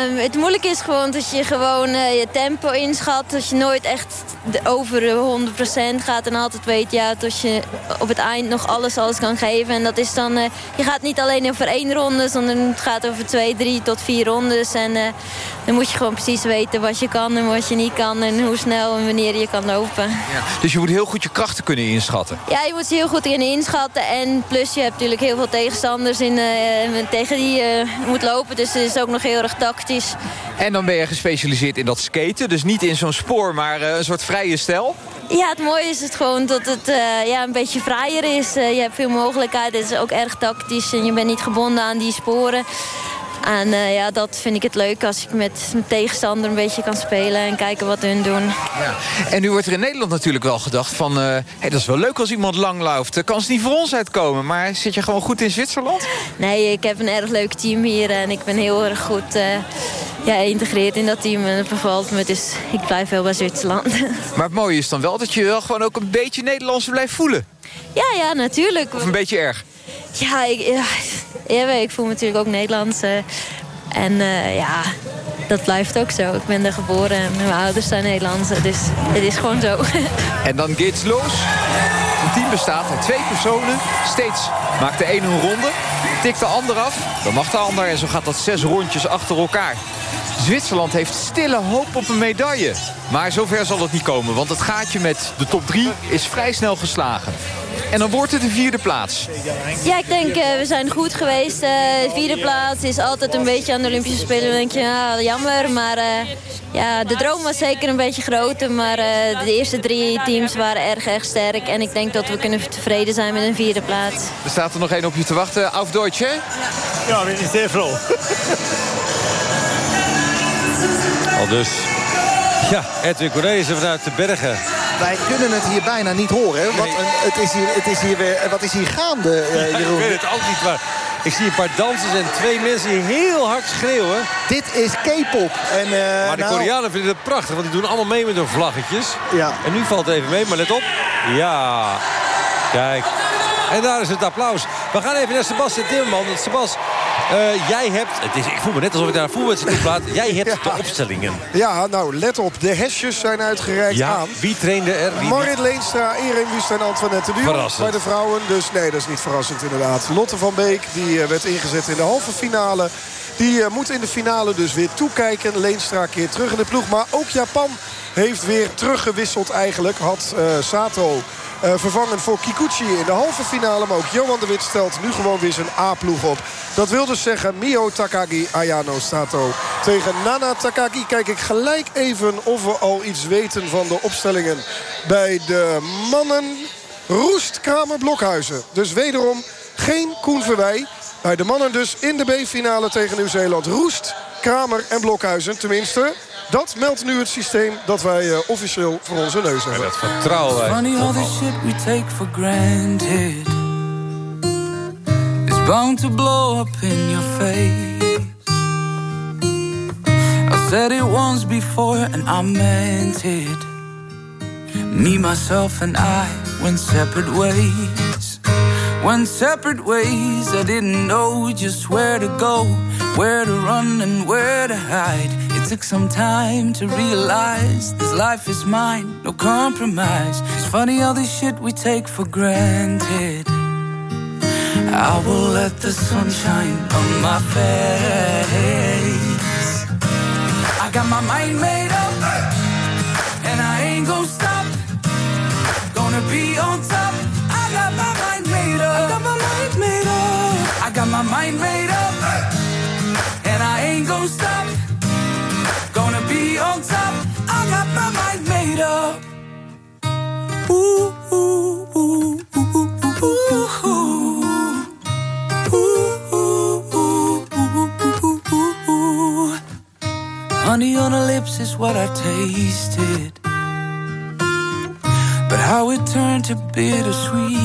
Um, het moeilijke is gewoon dat je gewoon je tempo inschat. Dat je nooit echt over de 100% gaat. En altijd weet, ja, dat je op het eind nog alles, alles kan geven. En dat is dan, uh, je gaat niet alleen over één ronde, sondern het gaat over twee, drie tot vier rondes. En uh, dan moet je gewoon precies weten wat je kan en wat je niet kan. En hoe snel en wanneer je kan lopen. Ja, dus je moet heel goed je krachten kunnen inschatten. Ja, je moet ze heel goed kunnen inschatten. En plus je hebt natuurlijk heel veel tegenstanders in, tegen die je moet lopen. Dus het is ook nog heel erg tactisch. En dan ben je gespecialiseerd in dat skaten. Dus niet in zo'n spoor, maar een soort vrije stijl. Ja, het mooie is het gewoon dat het uh, ja, een beetje vrijer is. Uh, je hebt veel mogelijkheden. Het is ook erg tactisch en je bent niet gebonden aan die sporen. En uh, ja, dat vind ik het leuk als ik met mijn tegenstander een beetje kan spelen en kijken wat hun doen. Ja. En nu wordt er in Nederland natuurlijk wel gedacht van... hey, dat is wel leuk als iemand lang loopt. Kan ze niet voor ons uitkomen, maar zit je gewoon goed in Zwitserland? Nee, ik heb een erg leuk team hier en ik ben heel erg goed ja, geïntegreerd in dat team. En het bevalt me, dus ik blijf wel bij Zwitserland. Maar het mooie is dan wel dat je wel gewoon ook een beetje Nederlands blijft voelen. Ja, ja, natuurlijk. Of een beetje erg? Ja, ik, ja, ik voel me natuurlijk ook Nederlands. Uh, en uh, ja, dat blijft ook zo. Ik ben er geboren en mijn ouders zijn Nederlands. Dus het is gewoon zo. En dan geht's los. Een team bestaat uit twee personen. Steeds maakt de ene een ronde. Tikt de ander af. Dan mag de ander. En zo gaat dat zes rondjes achter elkaar. Zwitserland heeft stille hoop op een medaille. Maar zover zal het niet komen. Want het gaatje met de top drie is vrij snel geslagen. En dan wordt het de vierde plaats. Ja, ik denk, uh, we zijn goed geweest. Uh, vierde plaats is altijd een beetje aan de Olympische Spelen. Dan denk je, ja, jammer. Maar uh, ja, de droom was zeker een beetje groter. Maar de eerste drie teams waren erg, erg sterk. En ik denk dat we kunnen tevreden zijn met een vierde plaats. Er staat er nog één op je te wachten. Auf Deutsch, hè? Ja, ik ben zeer vrolijk. Al dus. Ja, Edwin Cornelissen vanuit de Bergen. Wij kunnen het hier bijna niet horen. Wat, een, het, is hier, het is hier weer, wat is hier gaande, uh, Jeroen? ik weet het ook niet, maar Ik zie een paar dansers en twee mensen die heel hard schreeuwen. Dit is K-pop. En, eh, Maar de nou, Koreanen vinden het prachtig, want die doen allemaal mee met hun vlaggetjes. Ja. En nu valt het even mee, maar let op. Ja, kijk. En daar is het applaus. We gaan even naar Sebastian Timmerman. Want Eh, jij hebt... Het is, ik voel me net alsof ik naar een voetbalwedstrijd praat. Jij hebt de opstellingen. Ja, nou, let op. De hesjes zijn uitgereikt Ja, aan. wie trainde er? Wie Marit Leenstra, Irene Wust en Antoinette de Verrassend. bij de vrouwen. Dus nee, dat is niet verrassend inderdaad. Lotte van Beek, die eh, werd ingezet in de halve finale. Die eh, moet in de finale dus weer toekijken. Leenstra keert terug in de ploeg. Maar ook Japan heeft weer teruggewisseld eigenlijk. Had Sato eh, vervangen voor Kikuchi in de halve finale. Maar ook Johan de Wit stelt nu gewoon weer zijn A-ploeg op. Dat wil dus zeggen Mio Takagi, Ayano Sato tegen Nana Takagi. Kijk ik gelijk even of we al iets weten van de opstellingen bij de mannen. Roest, Kramer, Blokhuizen. Dus wederom geen Koen Verwij. Bij de mannen dus in de B-finale tegen Nieuw-Zeeland. Roest, Kramer en Blokhuizen. Tenminste, dat meldt nu het systeem dat wij eh, officieel voor onze neus hebben. dat vertrouwen wij. Funny all the shit we take for granted is bound to blow up in your face. I said it once before and I meant it. Me, myself, and I went separate ways. Went separate ways. I didn't know just where to go, where to run, and where to hide. It took some time to realize this life is mine, no compromise. It's funny all this shit we take for granted. I will let the sunshine on my face. I got my mind made up, and I ain't gonna stop. Be on top. I got my mind made up. I got my mind made up. I got my mind made up, and I ain't gonna stop. Gonna be on top. I got my mind made up. Ooh, ooh, ooh, ooh, ooh, ooh, ooh. Honey on her lips is what I tasted. How it turned to bittersweet.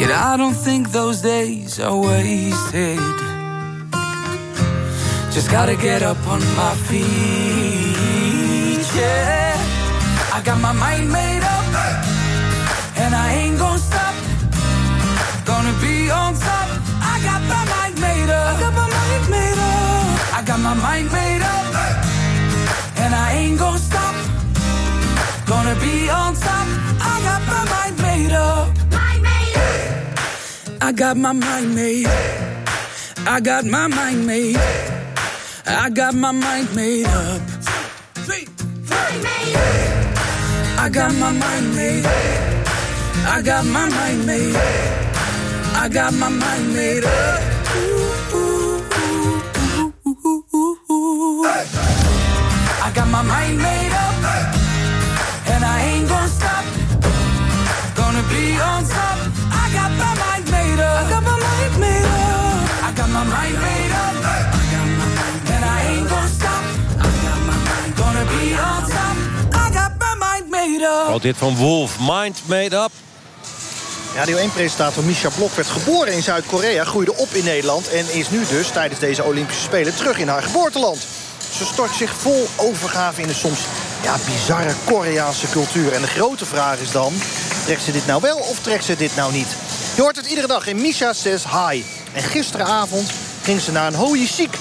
Yet I don't think those days are wasted. Just gotta get up on my feet, yeah. I got my mind made up, and I ain't gonna stop. Gonna be on top. I got my mind made up. I got my mind made up. I got my mind made up, and I ain't gonna stop. Gonna be on top. I got my mind made up. I got my mind made. I got my mind made. I got my mind made up. I got my mind made. I got my mind made. I got my mind made up. I got my mind made hit van Wolf, Mind Made Up. Radio 1-presentator Misha Blok werd geboren in Zuid-Korea... groeide op in Nederland en is nu dus tijdens deze Olympische Spelen... terug in haar geboorteland. Ze stort zich vol overgave in de soms ja, bizarre Koreaanse cultuur. En de grote vraag is dan, trekt ze dit nou wel of trekt ze dit nou niet? Je hoort het iedere dag in Misha Says Hi. En gisteravond ging ze naar een holy chic.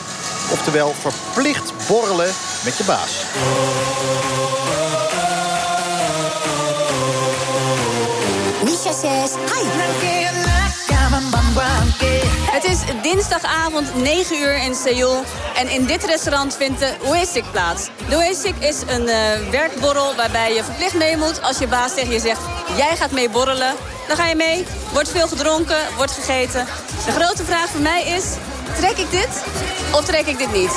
Oftewel verplicht borrelen met je baas. Het is dinsdagavond 9 uur in Seoul. En in dit restaurant vindt de Oesik plaats. De Oesik is een eh, werkborrel waarbij je verplicht mee moet. Als je baas tegen je zegt, jij gaat mee borrelen. Dan ga je mee, wordt veel gedronken, wordt gegeten. De grote vraag voor mij is, trek ik dit of trek ik dit niet?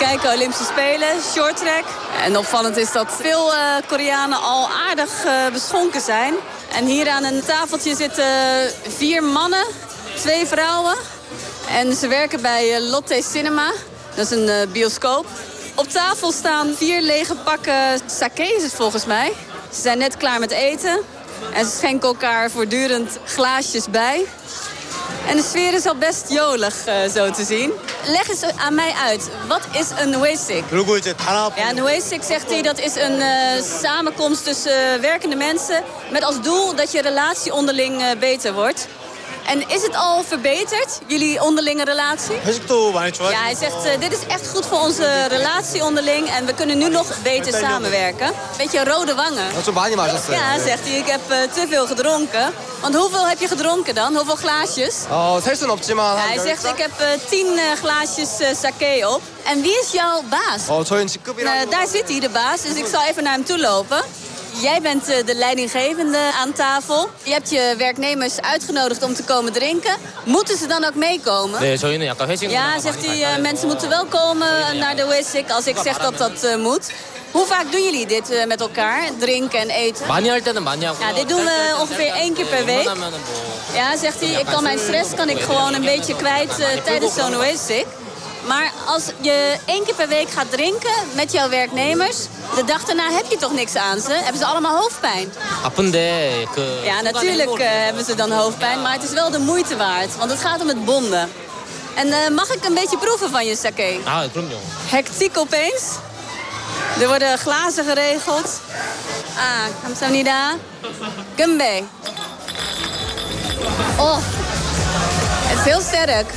Kijken Olympische Spelen, short track. En opvallend is dat veel eh, Koreanen al aardig eh, beschonken zijn. En hier aan een tafeltje zitten vier mannen, twee vrouwen. En ze werken bij eh, Lotte Cinema. Dat is een eh, bioscoop. Op tafel staan vier lege pakken sake is het volgens mij. Ze zijn net klaar met eten. En ze schenken elkaar voortdurend glaasjes bij. En de sfeer is al best jolig, uh, zo te zien. Leg eens aan mij uit, wat is een Noesik? Ja, Noesik zegt hij, dat is een uh, samenkomst tussen uh, werkende mensen... met als doel dat je relatie onderling beter wordt. En is het al verbeterd, jullie onderlinge relatie? Ja, hij zegt, uh, dit is echt goed voor onze relatie onderling... en we kunnen nu nog beter samenwerken. Beetje rode wangen. Ja, zegt hij, ik heb uh, te veel gedronken. Want hoeveel heb je gedronken dan? Hoeveel glaasjes? Oh, het heeft een op, ja, Hij zegt, ik heb uh, tien glaasjes sake op. En wie is jouw baas? Oh, daar zit hij, de baas, dus ik zal even naar hem toe lopen. Jij bent eh, de leidinggevende aan tafel. Je hebt je werknemers uitgenodigd om te komen drinken. Moeten ze dan ook meekomen? Nee, zo niet. Ja, zegt hij, eh, mensen moeten wel komen naar de WISIC als ik zeg dat dat eh, moet. Hoe vaak doen jullie dit met elkaar? Drinken en eten? Ja, dit doen we ongeveer één keer per week. Ja, zegt hij, ik kan mijn stress kan ik gewoon een beetje kwijt tijdens zo'n WISIC. Maar als je één keer per week gaat drinken met jouw werknemers... de dag daarna heb je toch niks aan ze? Hebben ze allemaal hoofdpijn? Appende. Eh, ja, natuurlijk eh, hebben ze dan hoofdpijn. Maar het is wel de moeite waard, want het gaat om het bonden. En eh, mag ik een beetje proeven van je sake? Ah, ik proef jong. Hectiek opeens. Er worden glazen geregeld. Ah, kamsahamnida. Gumbe. Oh, het is heel sterk.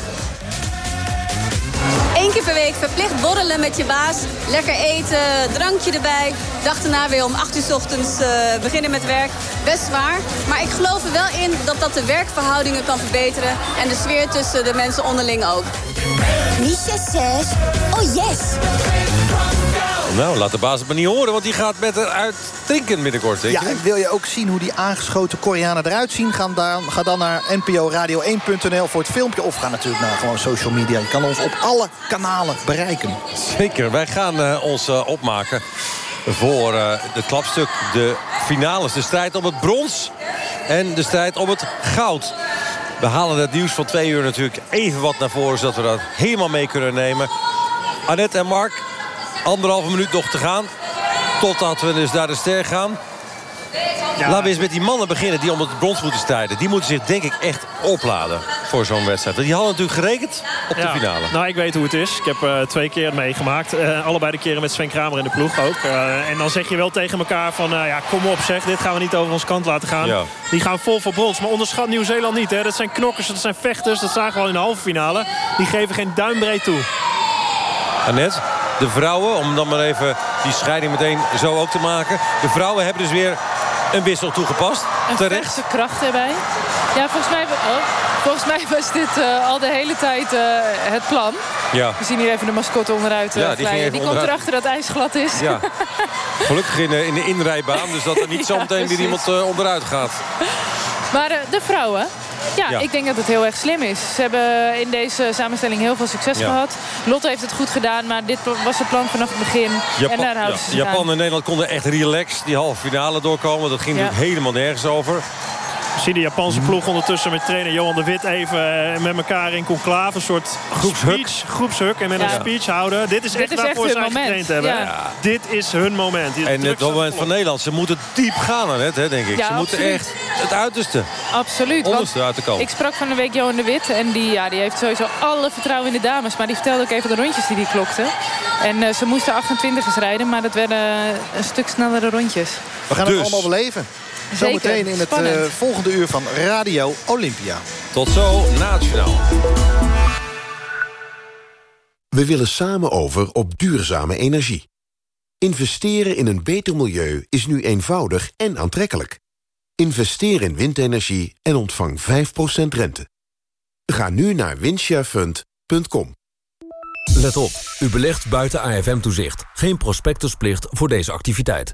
Eén keer per week verplicht borrelen met je baas. Lekker eten, drankje erbij. Dag daarna weer om 8 uur s ochtends uh, beginnen met werk. Best zwaar. Maar ik geloof er wel in dat dat de werkverhoudingen kan verbeteren. En de sfeer tussen de mensen onderling ook. Misha says, oh yes. Nou, laat de baas het maar niet horen, want die gaat met eruit drinken binnenkort. Denk ja, en wil je ook zien hoe die aangeschoten Koreanen eruit zien? Ga dan, ga dan naar nporadio1.nl voor het filmpje. Of ga natuurlijk naar gewoon social media. Je kan ons op alle kanalen bereiken. Zeker, wij gaan uh, ons uh, opmaken voor uh, het klapstuk. De finales, de strijd om het brons en de strijd om het goud. We halen het nieuws van twee uur natuurlijk even wat naar voren... zodat we dat helemaal mee kunnen nemen. Annette en Mark, anderhalve minuut nog te gaan. Totdat we dus naar de ster gaan. Ja. Laten we eens met die mannen beginnen die om het brons moeten strijden. Die moeten zich denk ik echt opladen voor zo'n wedstrijd. Die hadden natuurlijk gerekend op ja. de finale. Nou, ik weet hoe het is. Ik heb uh, twee keer meegemaakt. Uh, allebei de keren met Sven Kramer in de ploeg ook. Uh, en dan zeg je wel tegen elkaar van... ja, kom op zeg, dit gaan we niet over ons kant laten gaan. Ja. Die gaan vol voor brons. Maar onderschat Nieuw-Zeeland niet. Hè. Dat zijn knokkers, dat zijn vechters. Dat zagen we al in de halve finale. Die geven geen duimbreed toe. Annette, de vrouwen, om dan maar even die scheiding meteen zo ook te maken. De vrouwen hebben dus weer een wissel toegepast. Een terecht. kracht erbij. Ja, volgens mij, oh, volgens mij was dit uh, al de hele tijd uh, het plan. Ja. We zien hier even de mascotte onderuit uh, ja, die, die komt erachter dat ijs glad is. Ja. Gelukkig in, in de inrijbaan, dus dat er niet zo meteen ja, weer iemand onderuit gaat. Maar de vrouwen, ja, ja, ik denk dat het heel erg slim is. Ze hebben in deze samenstelling heel veel succes ja. gehad. Lotte heeft het goed gedaan, maar dit was het plan vanaf het begin. Japan, en daar houden ja. ze Japan aan. en Nederland konden echt relaxed die halve finale doorkomen. Dat ging natuurlijk helemaal nergens over. We zien de Japanse ploeg ondertussen met trainer Johan de Wit even met elkaar in conclave. Een soort groepshuk. Speech, groepshuk en met een speech houden. Dit is Dit echt is waarvoor ze getraind moment. hebben. Ja. Dit is hun moment. En het moment van Nederland. Ze moeten diep gaan aan het, hè, denk ik. Ja, ze moeten echt het uiterste. Absoluut. Onderste uit te komen. Ik sprak van de week Johan de Wit. En die, ja, die heeft sowieso alle vertrouwen in de dames. Maar die vertelde ook even de rondjes die die klokte. En uh, ze moesten 28 rijden. Maar dat werden een stuk snellere rondjes. We gaan Dus. het allemaal beleven. Zometeen in het uh, volgende uur van Radio Olympia. Tot zo, nationaal. We willen samen over op duurzame energie. Investeren in een beter milieu is nu eenvoudig en aantrekkelijk. Investeer in windenergie en ontvang 5% rente. Ga nu naar windsharefund.com. Let op, u belegt buiten AFM-toezicht. Geen prospectusplicht voor deze activiteit.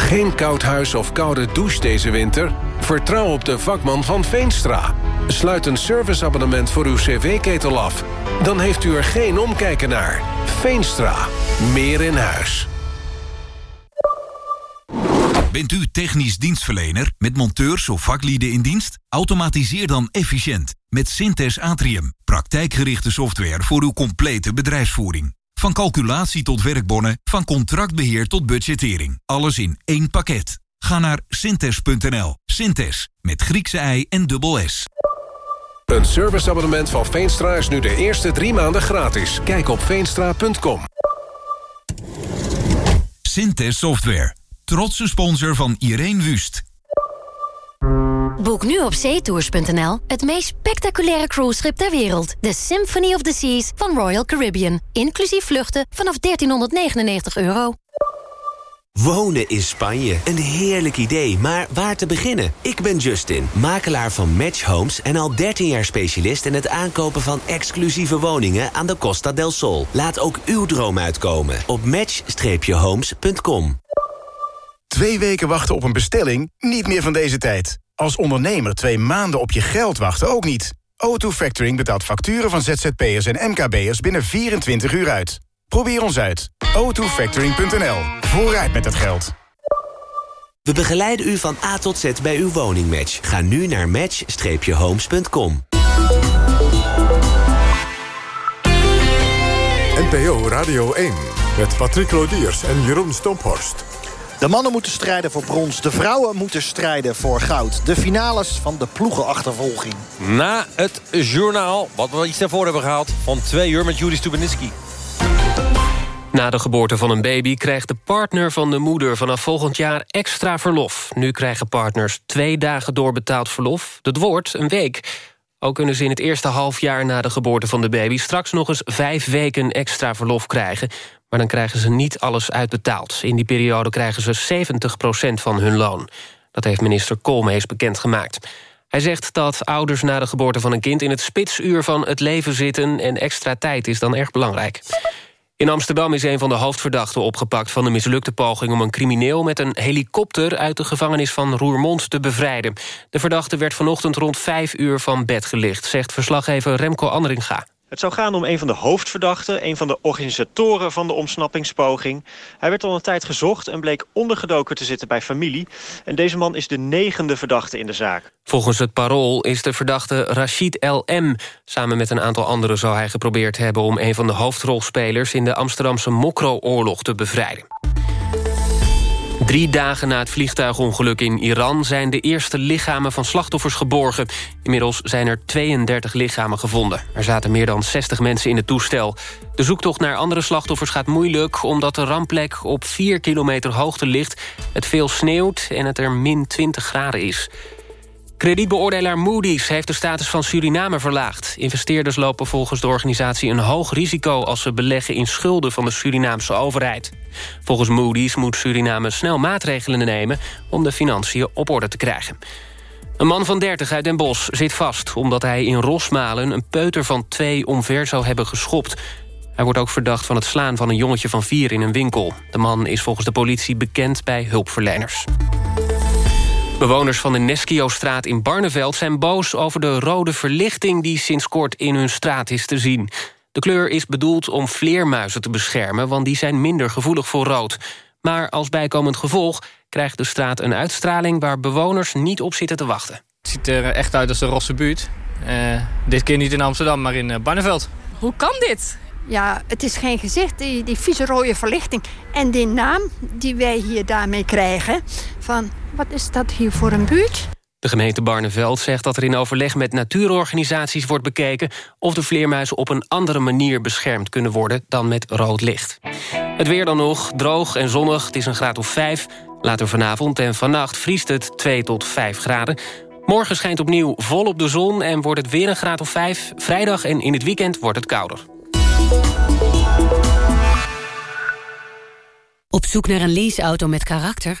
Geen koud huis of koude douche deze winter? Vertrouw op de vakman van Veenstra. Sluit een serviceabonnement voor uw cv-ketel af. Dan heeft u er geen omkijken naar. Veenstra. Meer in huis. Bent u technisch dienstverlener met monteurs of vaklieden in dienst? Automatiseer dan efficiënt met Synthes Atrium. Praktijkgerichte software voor uw complete bedrijfsvoering. Van calculatie tot werkbonnen, van contractbeheer tot budgettering. Alles in één pakket. Ga naar synthes.nl. Synthes, met Griekse ei en dubbel S. Een serviceabonnement van Veenstra is nu de eerste drie maanden gratis. Kijk op veenstra.com. Synthes Software. Trotse sponsor van Irene Wust. Boek nu op zeetours.nl het meest spectaculaire cruiseschip ter wereld. De Symphony of the Seas van Royal Caribbean. Inclusief vluchten vanaf 1399 euro. Wonen in Spanje. Een heerlijk idee, maar waar te beginnen? Ik ben Justin, makelaar van Match Homes... en al 13 jaar specialist in het aankopen van exclusieve woningen... aan de Costa del Sol. Laat ook uw droom uitkomen op match-homes.com. Twee weken wachten op een bestelling? Niet meer van deze tijd. Als ondernemer twee maanden op je geld wachten ook niet. O2 Factoring betaalt facturen van ZZP'ers en MKB'ers binnen 24 uur uit. Probeer ons uit. o2factoring.nl. Vooruit met het geld. We begeleiden u van A tot Z bij uw woningmatch. Ga nu naar match-homes.com. NPO Radio 1 met Patrick Lodiers en Jeroen Stomphorst. De mannen moeten strijden voor brons. De vrouwen moeten strijden voor goud. De finales van de ploegenachtervolging. Na het journaal, wat we iets daarvoor hebben gehaald... van twee uur met Juri Stubenitski. Na de geboorte van een baby krijgt de partner van de moeder... vanaf volgend jaar extra verlof. Nu krijgen partners twee dagen doorbetaald verlof. Dat wordt een week. Ook kunnen ze in het eerste halfjaar na de geboorte van de baby... straks nog eens vijf weken extra verlof krijgen. Maar dan krijgen ze niet alles uitbetaald. In die periode krijgen ze 70% van hun loon. Dat heeft minister Koolmees bekendgemaakt. Hij zegt dat ouders na de geboorte van een kind... in het spitsuur van het leven zitten en extra tijd is dan erg belangrijk. In Amsterdam is een van de hoofdverdachten opgepakt... van de mislukte poging om een crimineel met een helikopter... uit de gevangenis van Roermond te bevrijden. De verdachte werd vanochtend rond vijf uur van bed gelicht... zegt verslaggever Remco Andringa. Het zou gaan om een van de hoofdverdachten, een van de organisatoren van de omsnappingspoging. Hij werd al een tijd gezocht en bleek ondergedoken te zitten bij familie. En deze man is de negende verdachte in de zaak. Volgens het parool is de verdachte Rashid L.M. Samen met een aantal anderen zou hij geprobeerd hebben... om een van de hoofdrolspelers in de Amsterdamse Mokro-oorlog te bevrijden. Drie dagen na het vliegtuigongeluk in Iran... zijn de eerste lichamen van slachtoffers geborgen. Inmiddels zijn er 32 lichamen gevonden. Er zaten meer dan 60 mensen in het toestel. De zoektocht naar andere slachtoffers gaat moeilijk... omdat de rampplek op 4 kilometer hoogte ligt. Het veel sneeuwt en het er min 20 graden is. Kredietbeoordelaar Moody's heeft de status van Suriname verlaagd. Investeerders lopen volgens de organisatie een hoog risico... als ze beleggen in schulden van de Surinaamse overheid. Volgens Moody's moet Suriname snel maatregelen nemen... om de financiën op orde te krijgen. Een man van 30 uit Den Bosch zit vast... omdat hij in Rosmalen een peuter van twee omver zou hebben geschopt. Hij wordt ook verdacht van het slaan van een jongetje van vier in een winkel. De man is volgens de politie bekend bij hulpverleners. Bewoners van de Neskio-straat in Barneveld zijn boos over de rode verlichting... die sinds kort in hun straat is te zien. De kleur is bedoeld om vleermuizen te beschermen... want die zijn minder gevoelig voor rood. Maar als bijkomend gevolg krijgt de straat een uitstraling... waar bewoners niet op zitten te wachten. Het ziet er echt uit als de rosse buurt. Uh, dit keer niet in Amsterdam, maar in uh, Barneveld. Hoe kan dit? Ja, het is geen gezicht, die, die vieze rode verlichting. En die naam die wij hier daarmee krijgen... van wat is dat hier voor een buurt? De gemeente Barneveld zegt dat er in overleg met natuurorganisaties wordt bekeken... of de vleermuizen op een andere manier beschermd kunnen worden dan met rood licht. Het weer dan nog, droog en zonnig, het is een graad of 5. Later vanavond en vannacht vriest het 2 tot 5 graden. Morgen schijnt opnieuw volop de zon en wordt het weer een graad of 5. Vrijdag en in het weekend wordt het kouder. Op zoek naar een leaseauto met karakter?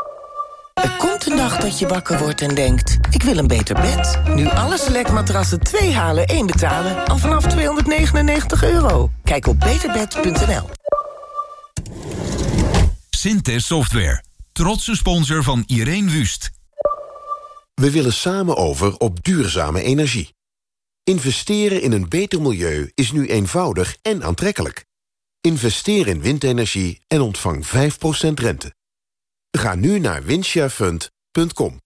Er komt een dag dat je wakker wordt en denkt... ik wil een beter bed. Nu alle selectmatrassen 2 halen, 1 betalen... al vanaf 299 euro. Kijk op beterbed.nl. Synthes Software. Trotse sponsor van Irene Wust. We willen samen over op duurzame energie. Investeren in een beter milieu is nu eenvoudig en aantrekkelijk. Investeer in windenergie en ontvang 5% rente. Ga nu naar windsharefund.com.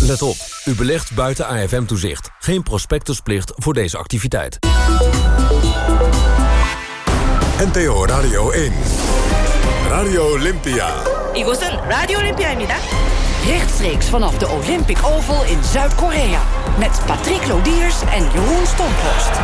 Let op, u belegt buiten AFM-toezicht. Geen prospectusplicht voor deze activiteit. NTO Radio 1. Radio Olympia. 이곳은 라디오 올림피아입니다. Rechtstreeks vanaf de Olympic Oval in Zuid-Korea. Met Patrick Lodiers en Jeroen Stomphorst.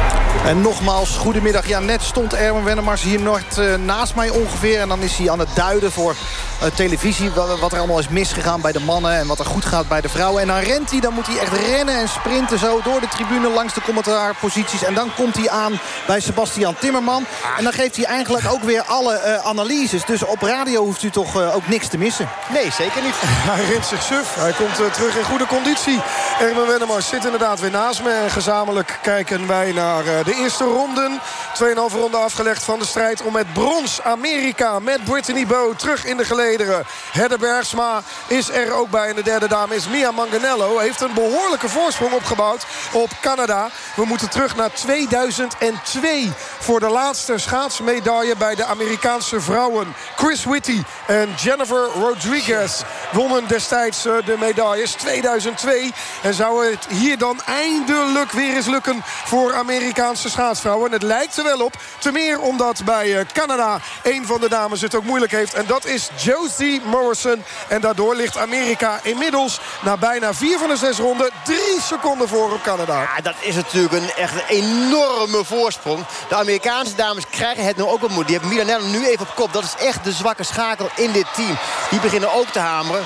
En nogmaals, goedemiddag. Ja, net stond Erwin Wennemars hier nooit uh, naast mij ongeveer. En dan is hij aan het duiden voor uh, televisie... Wat, wat, er allemaal is misgegaan bij de mannen... en wat er goed gaat bij de vrouwen. En dan rent hij, dan moet hij echt rennen en sprinten... zo door de tribune langs de commentaarposities. En dan komt hij aan bij Sebastian Timmerman. En dan geeft hij eigenlijk ook weer alle uh, analyses. Dus op radio hoeft u toch ook niks te missen. Nee, zeker niet. Hij rent zich suf. Hij komt terug in goede conditie. Erwin Wennemars inderdaad weer naast me. En gezamenlijk kijken wij naar de eerste ronden. 2,5 ronde afgelegd van de strijd om het brons Amerika. Met Brittany Bow terug in de gelederen. Hedde Bergsma is er ook bij. En de derde dame is Mia Manganello. Heeft een behoorlijke voorsprong opgebouwd op Canada. We moeten terug naar 2002 voor de laatste schaatsmedaille bij de Amerikaanse vrouwen. Chris Whitty en Jennifer Rodriguez wonnen destijds de medailles 2002. En zou het hier dan eindelijk weer eens lukken voor Amerikaanse schaatsvrouwen. En het lijkt er wel op. Te meer omdat bij Canada een van de dames het ook moeilijk heeft. En dat is Josie Morrison. En daardoor ligt Amerika inmiddels na bijna vier van de zes ronden... drie seconden voor op Canada. Ja, dat is natuurlijk een echt enorme voorsprong. De Amerikaanse dames krijgen het nu ook wat moeilijk. Die hebben Milanello nu even op kop. Dat is echt de zwakke schakel in dit team. Die beginnen ook te hameren,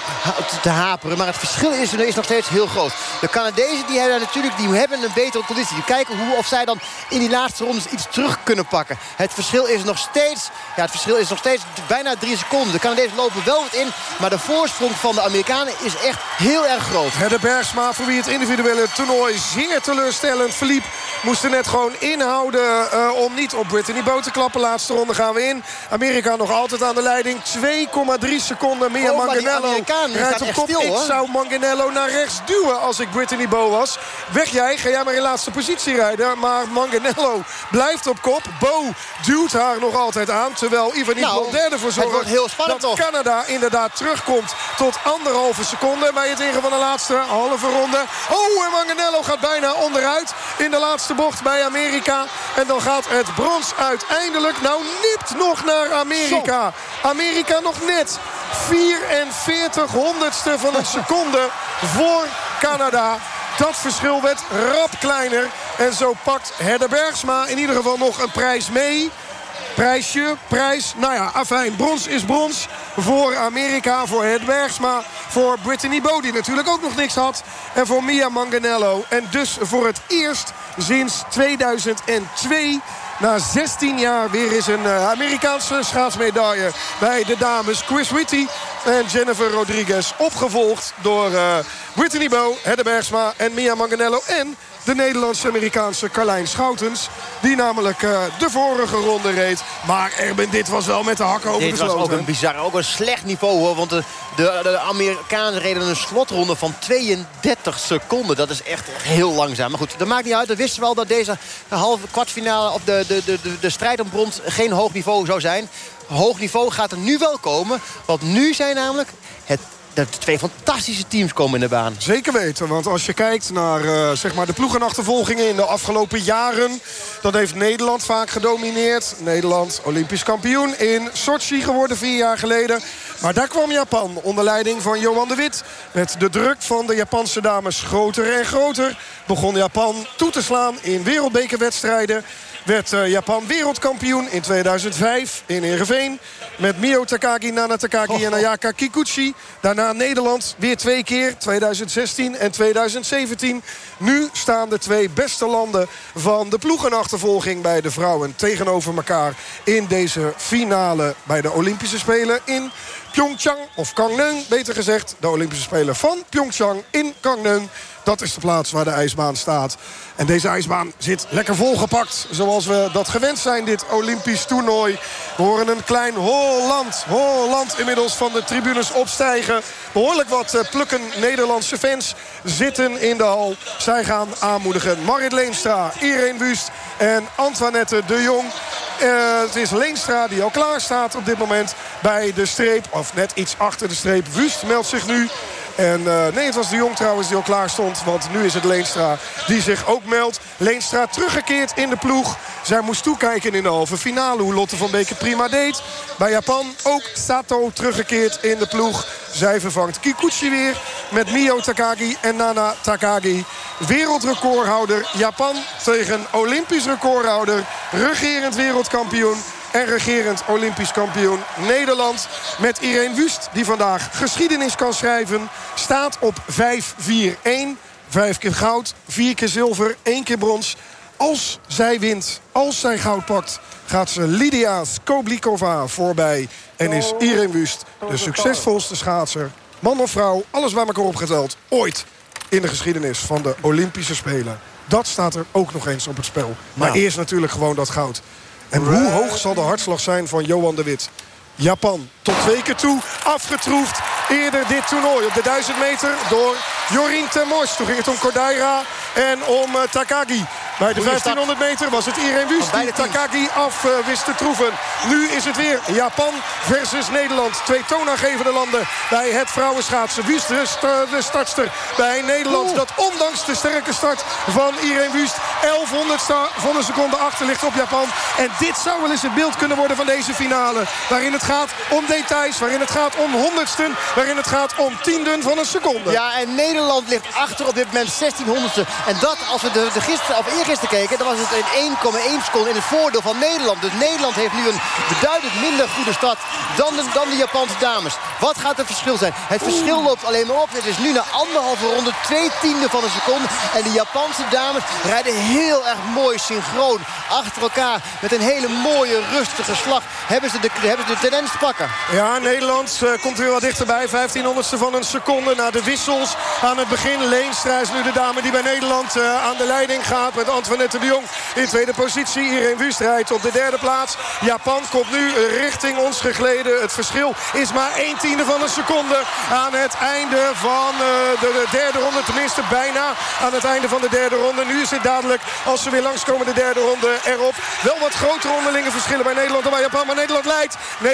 te haperen. Maar het verschil is, is nog steeds heel groot. De Canadezen die hebben natuurlijk die hebben een betere conditie. Kijken hoe, of zij dan in die laatste rondes iets terug kunnen pakken. Het verschil is nog steeds, ja, het verschil is nog steeds bijna drie seconden. De Canadezen lopen wel wat in, maar de voorsprong van de Amerikanen is echt heel erg groot. De Bergsma, voor wie het individuele toernooi zeer teleurstellend verliep... moest er net gewoon inhouden uh, om niet op Brittany Boot te klappen. Laatste ronde gaan we in. Amerika nog altijd aan de leiding. 2,3 seconden meer. Oh, Manganello rijdt op kop. Stil, ik zou Manganello naar rechts duwen als ik Brittany Bow was. Weg jij, ga jij maar in laatste positie rijden. Maar Manganello blijft op kop. Bo duwt haar nog altijd aan. Terwijl Ivanit nou, Blondet ervoor zorgt wordt heel spannend, dat toch? Canada inderdaad terugkomt tot anderhalve seconde bij het ingaan van de laatste halve ronde. Oh, en Manganello gaat bijna onderuit in de laatste bocht bij Amerika. En dan gaat het brons uiteindelijk nou nipt nog naar Amerika. Amerika nog net 44 honderdste van een seconde voor Canada. Dat verschil werd rap kleiner. En zo pakt Hedde Bergsma in ieder geval nog een prijs mee. Prijsje, prijs. Nou ja, afijn. Brons is brons voor Amerika, voor Hed Bergsma. Voor Brittany Bodie natuurlijk ook nog niks had. En voor Mia Manganello. En dus voor het eerst sinds 2002 na 16 jaar weer is een uh, Amerikaanse schaatsmedaille bij de dames. Chris Whitty en Jennifer Rodriguez. Opgevolgd door uh, Brittany Bow, Hedde Bergsma en Mia Manganello. En de Nederlandse-Amerikaanse Carlijn Schoutens. Die namelijk uh, de vorige ronde reed. Maar Erben, dit was wel met de hakken over dit de sloot. Dit was ook een bizar, ook een slecht niveau hoor. Want de, de, de Amerikanen reden een slotronde van 32 seconden. Dat is echt heel langzaam. Maar goed, dat maakt niet uit. We wisten wel dat deze halve kwartfinale... of de, de, de, de, de strijd om brons geen hoog niveau zou zijn. Hoog niveau gaat er nu wel komen. Want nu zijn namelijk het dat twee fantastische teams komen in de baan. Zeker weten, want als je kijkt naar uh, zeg maar de ploegenachtervolgingen in de afgelopen jaren... dan heeft Nederland vaak gedomineerd. Nederland olympisch kampioen in Sochi geworden vier jaar geleden. Maar daar kwam Japan onder leiding van Johan de Wit. Met de druk van de Japanse dames groter en groter... begon Japan toe te slaan in wereldbekerwedstrijden werd uh, Japan wereldkampioen in 2005 in Ereveen. Met Mio Takagi, Nana Takagi oh. en Ayaka Kikuchi. Daarna Nederland weer twee keer, 2016 en 2017. Nu staan de twee beste landen van de ploegenachtervolging bij de vrouwen... tegenover elkaar in deze finale bij de Olympische Spelen in Pyeongchang. Of Gangneung, beter gezegd. De Olympische Spelen van Pyeongchang in Gangneung. Dat is de plaats waar de ijsbaan staat. En deze ijsbaan zit lekker volgepakt. Zoals we dat gewend zijn, dit Olympisch toernooi. We horen een klein Holland, Holland inmiddels van de tribunes opstijgen. Behoorlijk wat uh, plukken Nederlandse fans zitten in de hal. Zij gaan aanmoedigen. Marit Leenstra, Irene Wust en Antoinette de Jong. Uh, het is Leenstra die al klaar staat op dit moment bij de streep. Of net iets achter de streep. Wust meldt zich nu. En uh, nee, het was de Jong trouwens die al klaar stond. Want nu is het Leenstra die zich ook meldt. Leenstra teruggekeerd in de ploeg. Zij moest toekijken in de halve finale hoe Lotte van Beek het prima deed. Bij Japan ook Sato teruggekeerd in de ploeg. Zij vervangt Kikuchi weer met Mio Takagi en Nana Takagi. Wereldrecordhouder Japan tegen Olympisch recordhouder. Regerend wereldkampioen en regerend Olympisch kampioen Nederland. Met Irene Wust, die vandaag geschiedenis kan schrijven. Staat op 5-4-1. Vijf keer goud, vier keer zilver, één keer brons. Als zij wint, als zij goud pakt... gaat ze Lydia Skoblikova voorbij. En is Irene Wust de succesvolste schaatser. Man of vrouw, alles bij elkaar opgeteld. Ooit in de geschiedenis van de Olympische Spelen. Dat staat er ook nog eens op het spel. Maar Nou. eerst natuurlijk gewoon dat goud. En hoe hoog zal de hartslag zijn van Johan de Wit? Japan tot twee keer toe afgetroefd. Eerder dit toernooi op de 1000 meter door Jorien Termors. Toen ging het om Kodaira en om eh, Takagi. Bij de Goeie stap. 1500 meter was het Irene Wust die. Takagi af eh, wist te troeven. Nu is het weer Japan versus Nederland. Twee toonaangevende landen bij het vrouwenschaatsen. Wust de, de startster bij Nederland. Dat ondanks de sterke start van Irene Wust 1100 van een seconde achter ligt op Japan. En dit zou wel eens het beeld kunnen worden van deze finale. Waarin het gaat om details, waarin het gaat om honderdsten... waarin het gaat om tienden van een seconde. Ja, en Nederland ligt achter op dit moment 1600ste. En dat, als we de, de gisteren, of eergisteren keken... dan was het in 1,1 seconde in het voordeel van Nederland. Dus Nederland heeft nu een beduidend minder goede start dan de, dan de Japanse dames. Wat gaat het verschil zijn? Het verschil loopt alleen maar op. Het is nu na anderhalve ronde, twee tiende van een seconde. En de Japanse dames rijden heel erg mooi synchroon. Achter elkaar met een hele mooie, rustige slag. Hebben ze de, hebben ze de tendens te pakken. Ja, Nederland eh, komt weer wat dichterbij. 1500ste van een seconde na de wissels aan het begin. Leenstra is nu de dame die bij Nederland eh, aan de leiding gaat. Met Antoinette de Jong in tweede positie. Irene Wust rijdt op de derde plaats. Japan komt nu richting ons gegleden. Het verschil is maar 1 tiende van een seconde aan het einde van eh, de, de derde ronde. Tenminste bijna aan het einde van de derde ronde. Nu is het dadelijk, als ze weer langskomen de derde ronde erop. Wel wat grotere onderlinge verschillen bij Nederland dan bij Japan. Maar Nederland leidt.